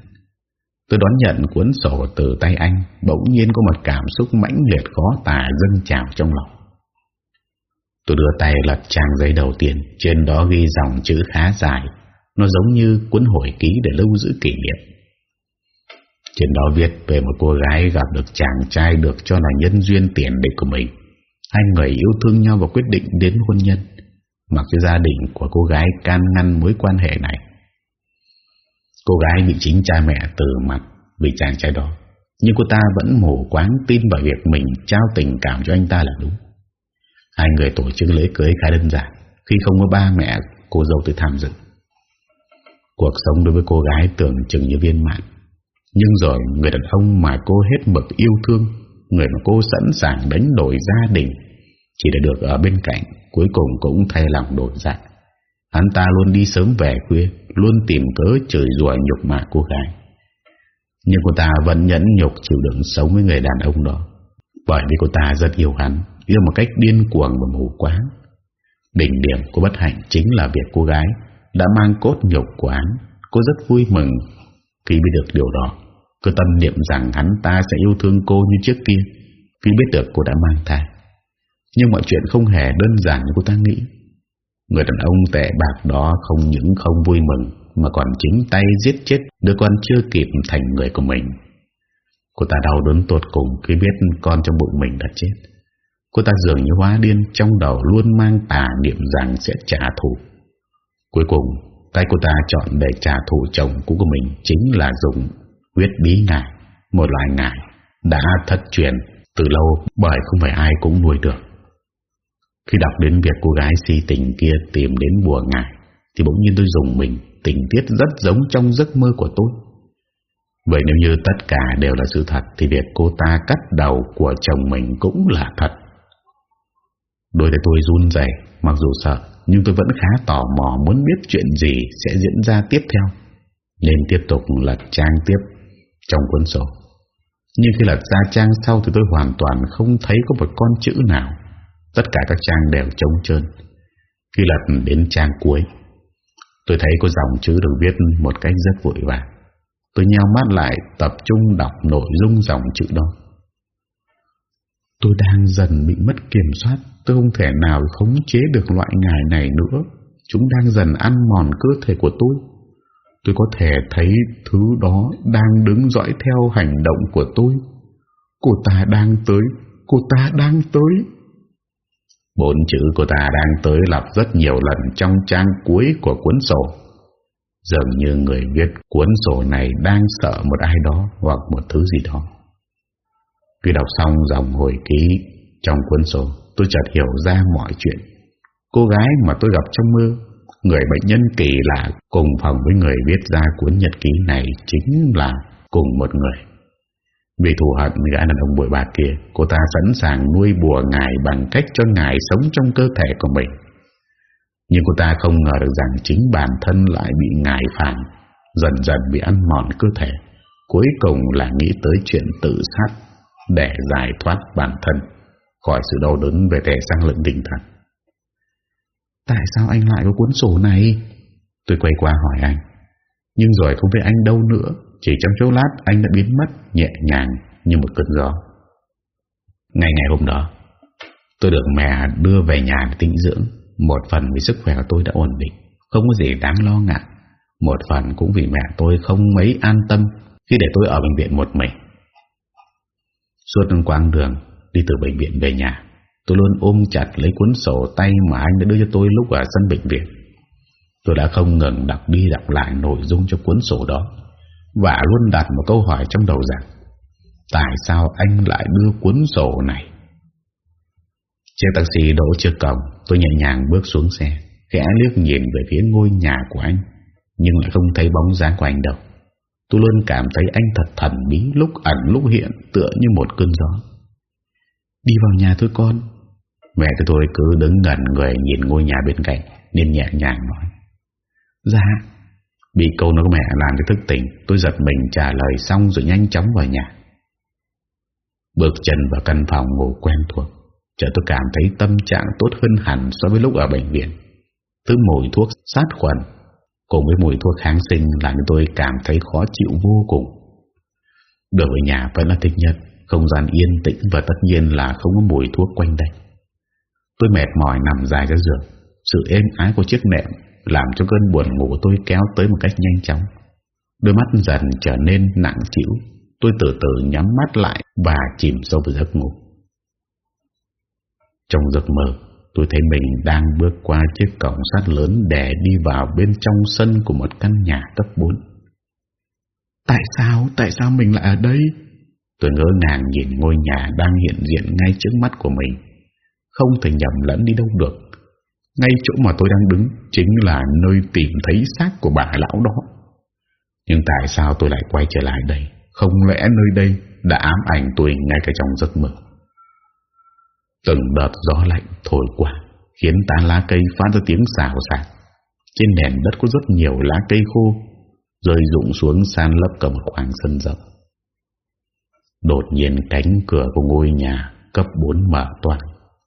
Tôi đón nhận cuốn sổ từ tay anh, Bỗng nhiên có một cảm xúc mãnh liệt khó tả dâng trào trong lòng. Tôi đưa tay lật trang giấy đầu tiên, Trên đó ghi dòng chữ khá dài. Nó giống như cuốn hồi ký để lưu giữ kỷ niệm. Trên đó viết về một cô gái gặp được chàng trai được cho là nhân duyên tiền định của mình. Hai người yêu thương nhau và quyết định đến hôn nhân. Mặc cho gia đình của cô gái can ngăn mối quan hệ này. Cô gái bị chính cha mẹ từ mặt vì chàng trai đó. Nhưng cô ta vẫn mù quáng tin vào việc mình trao tình cảm cho anh ta là đúng. Hai người tổ chức lễ cưới khá đơn giản, Khi không có ba mẹ, cô dâu tới tham dự. Cuộc sống đối với cô gái tưởng chừng như viên mãn. Nhưng rồi, người đàn ông mà cô hết mực yêu thương, Người mà cô sẵn sàng đánh đổi gia đình, Chỉ để được ở bên cạnh, Cuối cùng cũng thay lòng đổi dạng. Hắn ta luôn đi sớm về khuya, Luôn tìm cớ chửi rủa nhục mạ cô gái. Nhưng cô ta vẫn nhẫn nhục chịu đựng sống với người đàn ông đó, Bởi vì cô ta rất yêu hắn. Yêu một cách điên cuồng và mù quáng. Đỉnh điểm của bất hạnh chính là việc cô gái Đã mang cốt nhục của hắn. Cô rất vui mừng Khi biết được điều đó. Cô tâm niệm rằng hắn ta sẽ yêu thương cô như trước kia Khi biết được cô đã mang thai. Nhưng mọi chuyện không hề đơn giản như cô ta nghĩ. Người đàn ông tệ bạc đó không những không vui mừng, Mà còn chính tay giết chết đứa con chưa kịp thành người của mình. Cô ta đau đớn tột cùng khi biết con trong bụng mình đã chết. Cô ta dường như hóa điên, Trong đầu luôn mang tà niệm rằng sẽ trả thù. Cuối cùng, Tay cô ta chọn để trả thù chồng cũ của mình Chính là dùng huyết bí ngải, Một loại ngải Đã thất truyền từ lâu Bởi không phải ai cũng nuôi được. Khi đọc đến việc cô gái si tình kia Tìm đến bùa ngải, Thì bỗng nhiên tôi dùng mình Tình tiết rất giống trong giấc mơ của tôi. Vậy nếu như tất cả đều là sự thật, Thì việc cô ta cắt đầu của chồng mình cũng là thật. Đôi tay tôi run rẩy, Mặc dù sợ Nhưng tôi vẫn khá tò mò muốn biết chuyện gì Sẽ diễn ra tiếp theo. Nên tiếp tục lật trang tiếp Trong cuốn sổ. Nhưng khi lật ra trang sau Thì tôi hoàn toàn không thấy có một con chữ nào. Tất cả các trang đều trống trơn. Khi lật đến trang cuối Tôi thấy có dòng chữ được viết Một cách rất vội vàng. Tôi nheo mắt lại tập trung đọc nội dung dòng chữ đó. Tôi đang dần bị mất kiểm soát, Tôi không thể nào khống chế được loại ngài này nữa. Chúng đang dần ăn mòn cơ thể của tôi. Tôi có thể thấy thứ đó đang đứng dõi theo hành động của tôi. Cô ta đang tới, Cô ta đang tới. Bốn chữ cô ta đang tới lặp rất nhiều lần trong trang cuối của cuốn sổ. Dường như người viết cuốn sổ này đang sợ một ai đó hoặc một thứ gì đó khi đọc xong dòng hồi ký trong cuốn sổ, tôi chợt hiểu ra mọi chuyện. Cô gái mà tôi gặp trong mơ, người bệnh nhân kỳ lạ cùng phòng với người viết ra cuốn nhật ký này chính là cùng một người. Vì thù hận gã đàn ông bội bạc kia, cô ta sẵn sàng nuôi bùa ngài bằng cách cho ngài sống trong cơ thể của mình. Nhưng cô ta không ngờ được rằng chính bản thân lại bị ngài phản, dần dần bị ăn mòn cơ thể. Cuối cùng là nghĩ tới chuyện tự sát để giải thoát bản thân khỏi sự đau đớn về thể sang lượng tinh thần. Tại sao anh lại có cuốn sổ này? Tôi quay qua hỏi anh. Nhưng rồi không thấy anh đâu nữa, chỉ trong chốc lát anh đã biến mất nhẹ nhàng như một cơn gió. Ngày ngày hôm đó Tôi được mẹ đưa về nhà để tĩnh dưỡng Một phần vì sức khỏe của tôi đã ổn định Không có gì đáng lo ngại Một phần cũng vì mẹ tôi không mấy an tâm Khi để tôi ở bệnh viện một mình Suốt quãng đường, Đi từ bệnh viện về nhà, Tôi luôn ôm chặt lấy cuốn sổ tay Mà anh đã đưa cho tôi lúc ở sân bệnh viện. Tôi đã không ngừng đọc đi đọc lại nội dung cho cuốn sổ đó, Và luôn đặt một câu hỏi trong đầu rằng, Tại sao anh lại đưa cuốn sổ này? Chiếc taxi đổ trước cổng, Tôi nhẹ nhàng bước xuống xe, Khẽ liếc nhìn về phía ngôi nhà của anh, Nhưng lại không thấy bóng dáng của anh đâu. Tôi luôn cảm thấy anh thật thần bí Lúc ẩn lúc hiện, Tựa như một cơn gió. Đi vào nhà thôi con. Mẹ tôi tôi cứ đứng ngẩn người Nhìn ngôi nhà bên cạnh, Nên nhẹ nhàng nói. Dạ. Bị câu nói của mẹ làm tôi thức tỉnh, Tôi giật mình trả lời xong rồi nhanh chóng vào nhà. Bước chân vào căn phòng ngủ quen thuộc, Chợt tôi cảm thấy tâm trạng tốt hơn hẳn So với lúc ở bệnh viện. Thứ mùi thuốc sát khuẩn Cùng với mùi thuốc kháng sinh Làm cho tôi cảm thấy khó chịu vô cùng. Được ở nhà vẫn là thích nhất, Không gian yên tĩnh Và tất nhiên là không có mùi thuốc quanh đây. Tôi mệt mỏi nằm dài ra giường, Sự êm ái của chiếc nệm Làm cho cơn buồn ngủ của tôi kéo tới một cách nhanh chóng. Đôi mắt dần trở nên nặng chịu Tôi từ từ nhắm mắt lại Và chìm sâu vào giấc ngủ. Trong giấc mơ Tôi thấy mình đang bước qua chiếc cổng sắt lớn Để đi vào bên trong sân của một căn nhà cấp 4 Tại sao, tại sao mình lại ở đây? Tôi ngỡ ngàng nhìn ngôi nhà đang hiện diện ngay trước mắt của mình. Không thể nhầm lẫn đi đâu được. Ngay chỗ mà tôi đang đứng Chính là nơi tìm thấy xác của bà lão đó. Nhưng tại sao tôi lại quay trở lại đây? Không lẽ nơi đây đã ám ảnh tôi ngay cả trong giấc mơ Từng đợt gió lạnh thổi qua, Khiến tán lá cây phát ra tiếng xào xạc. Trên nền đất có rất nhiều lá cây khô, Rơi rụng xuống san lấp cả một khoảng sân rộng. Đột nhiên cánh cửa của ngôi nhà cấp 4 mở toang,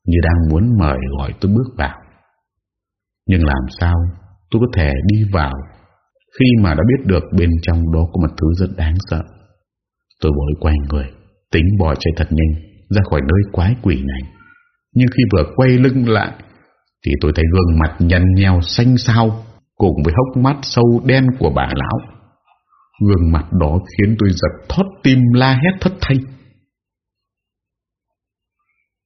Như đang muốn mời gọi tôi bước vào. Nhưng làm sao tôi có thể đi vào Khi mà đã biết được bên trong đó có một thứ rất đáng sợ? Tôi vội quay người, Tính bỏ chạy thật nhanh Ra khỏi nơi quái quỷ này. Nhưng khi vừa quay lưng lại, Thì tôi thấy gương mặt nhăn nheo xanh xao, Cùng với hốc mắt sâu đen của bà lão. Gương mặt đó khiến tôi giật thót tim la hét thất thanh.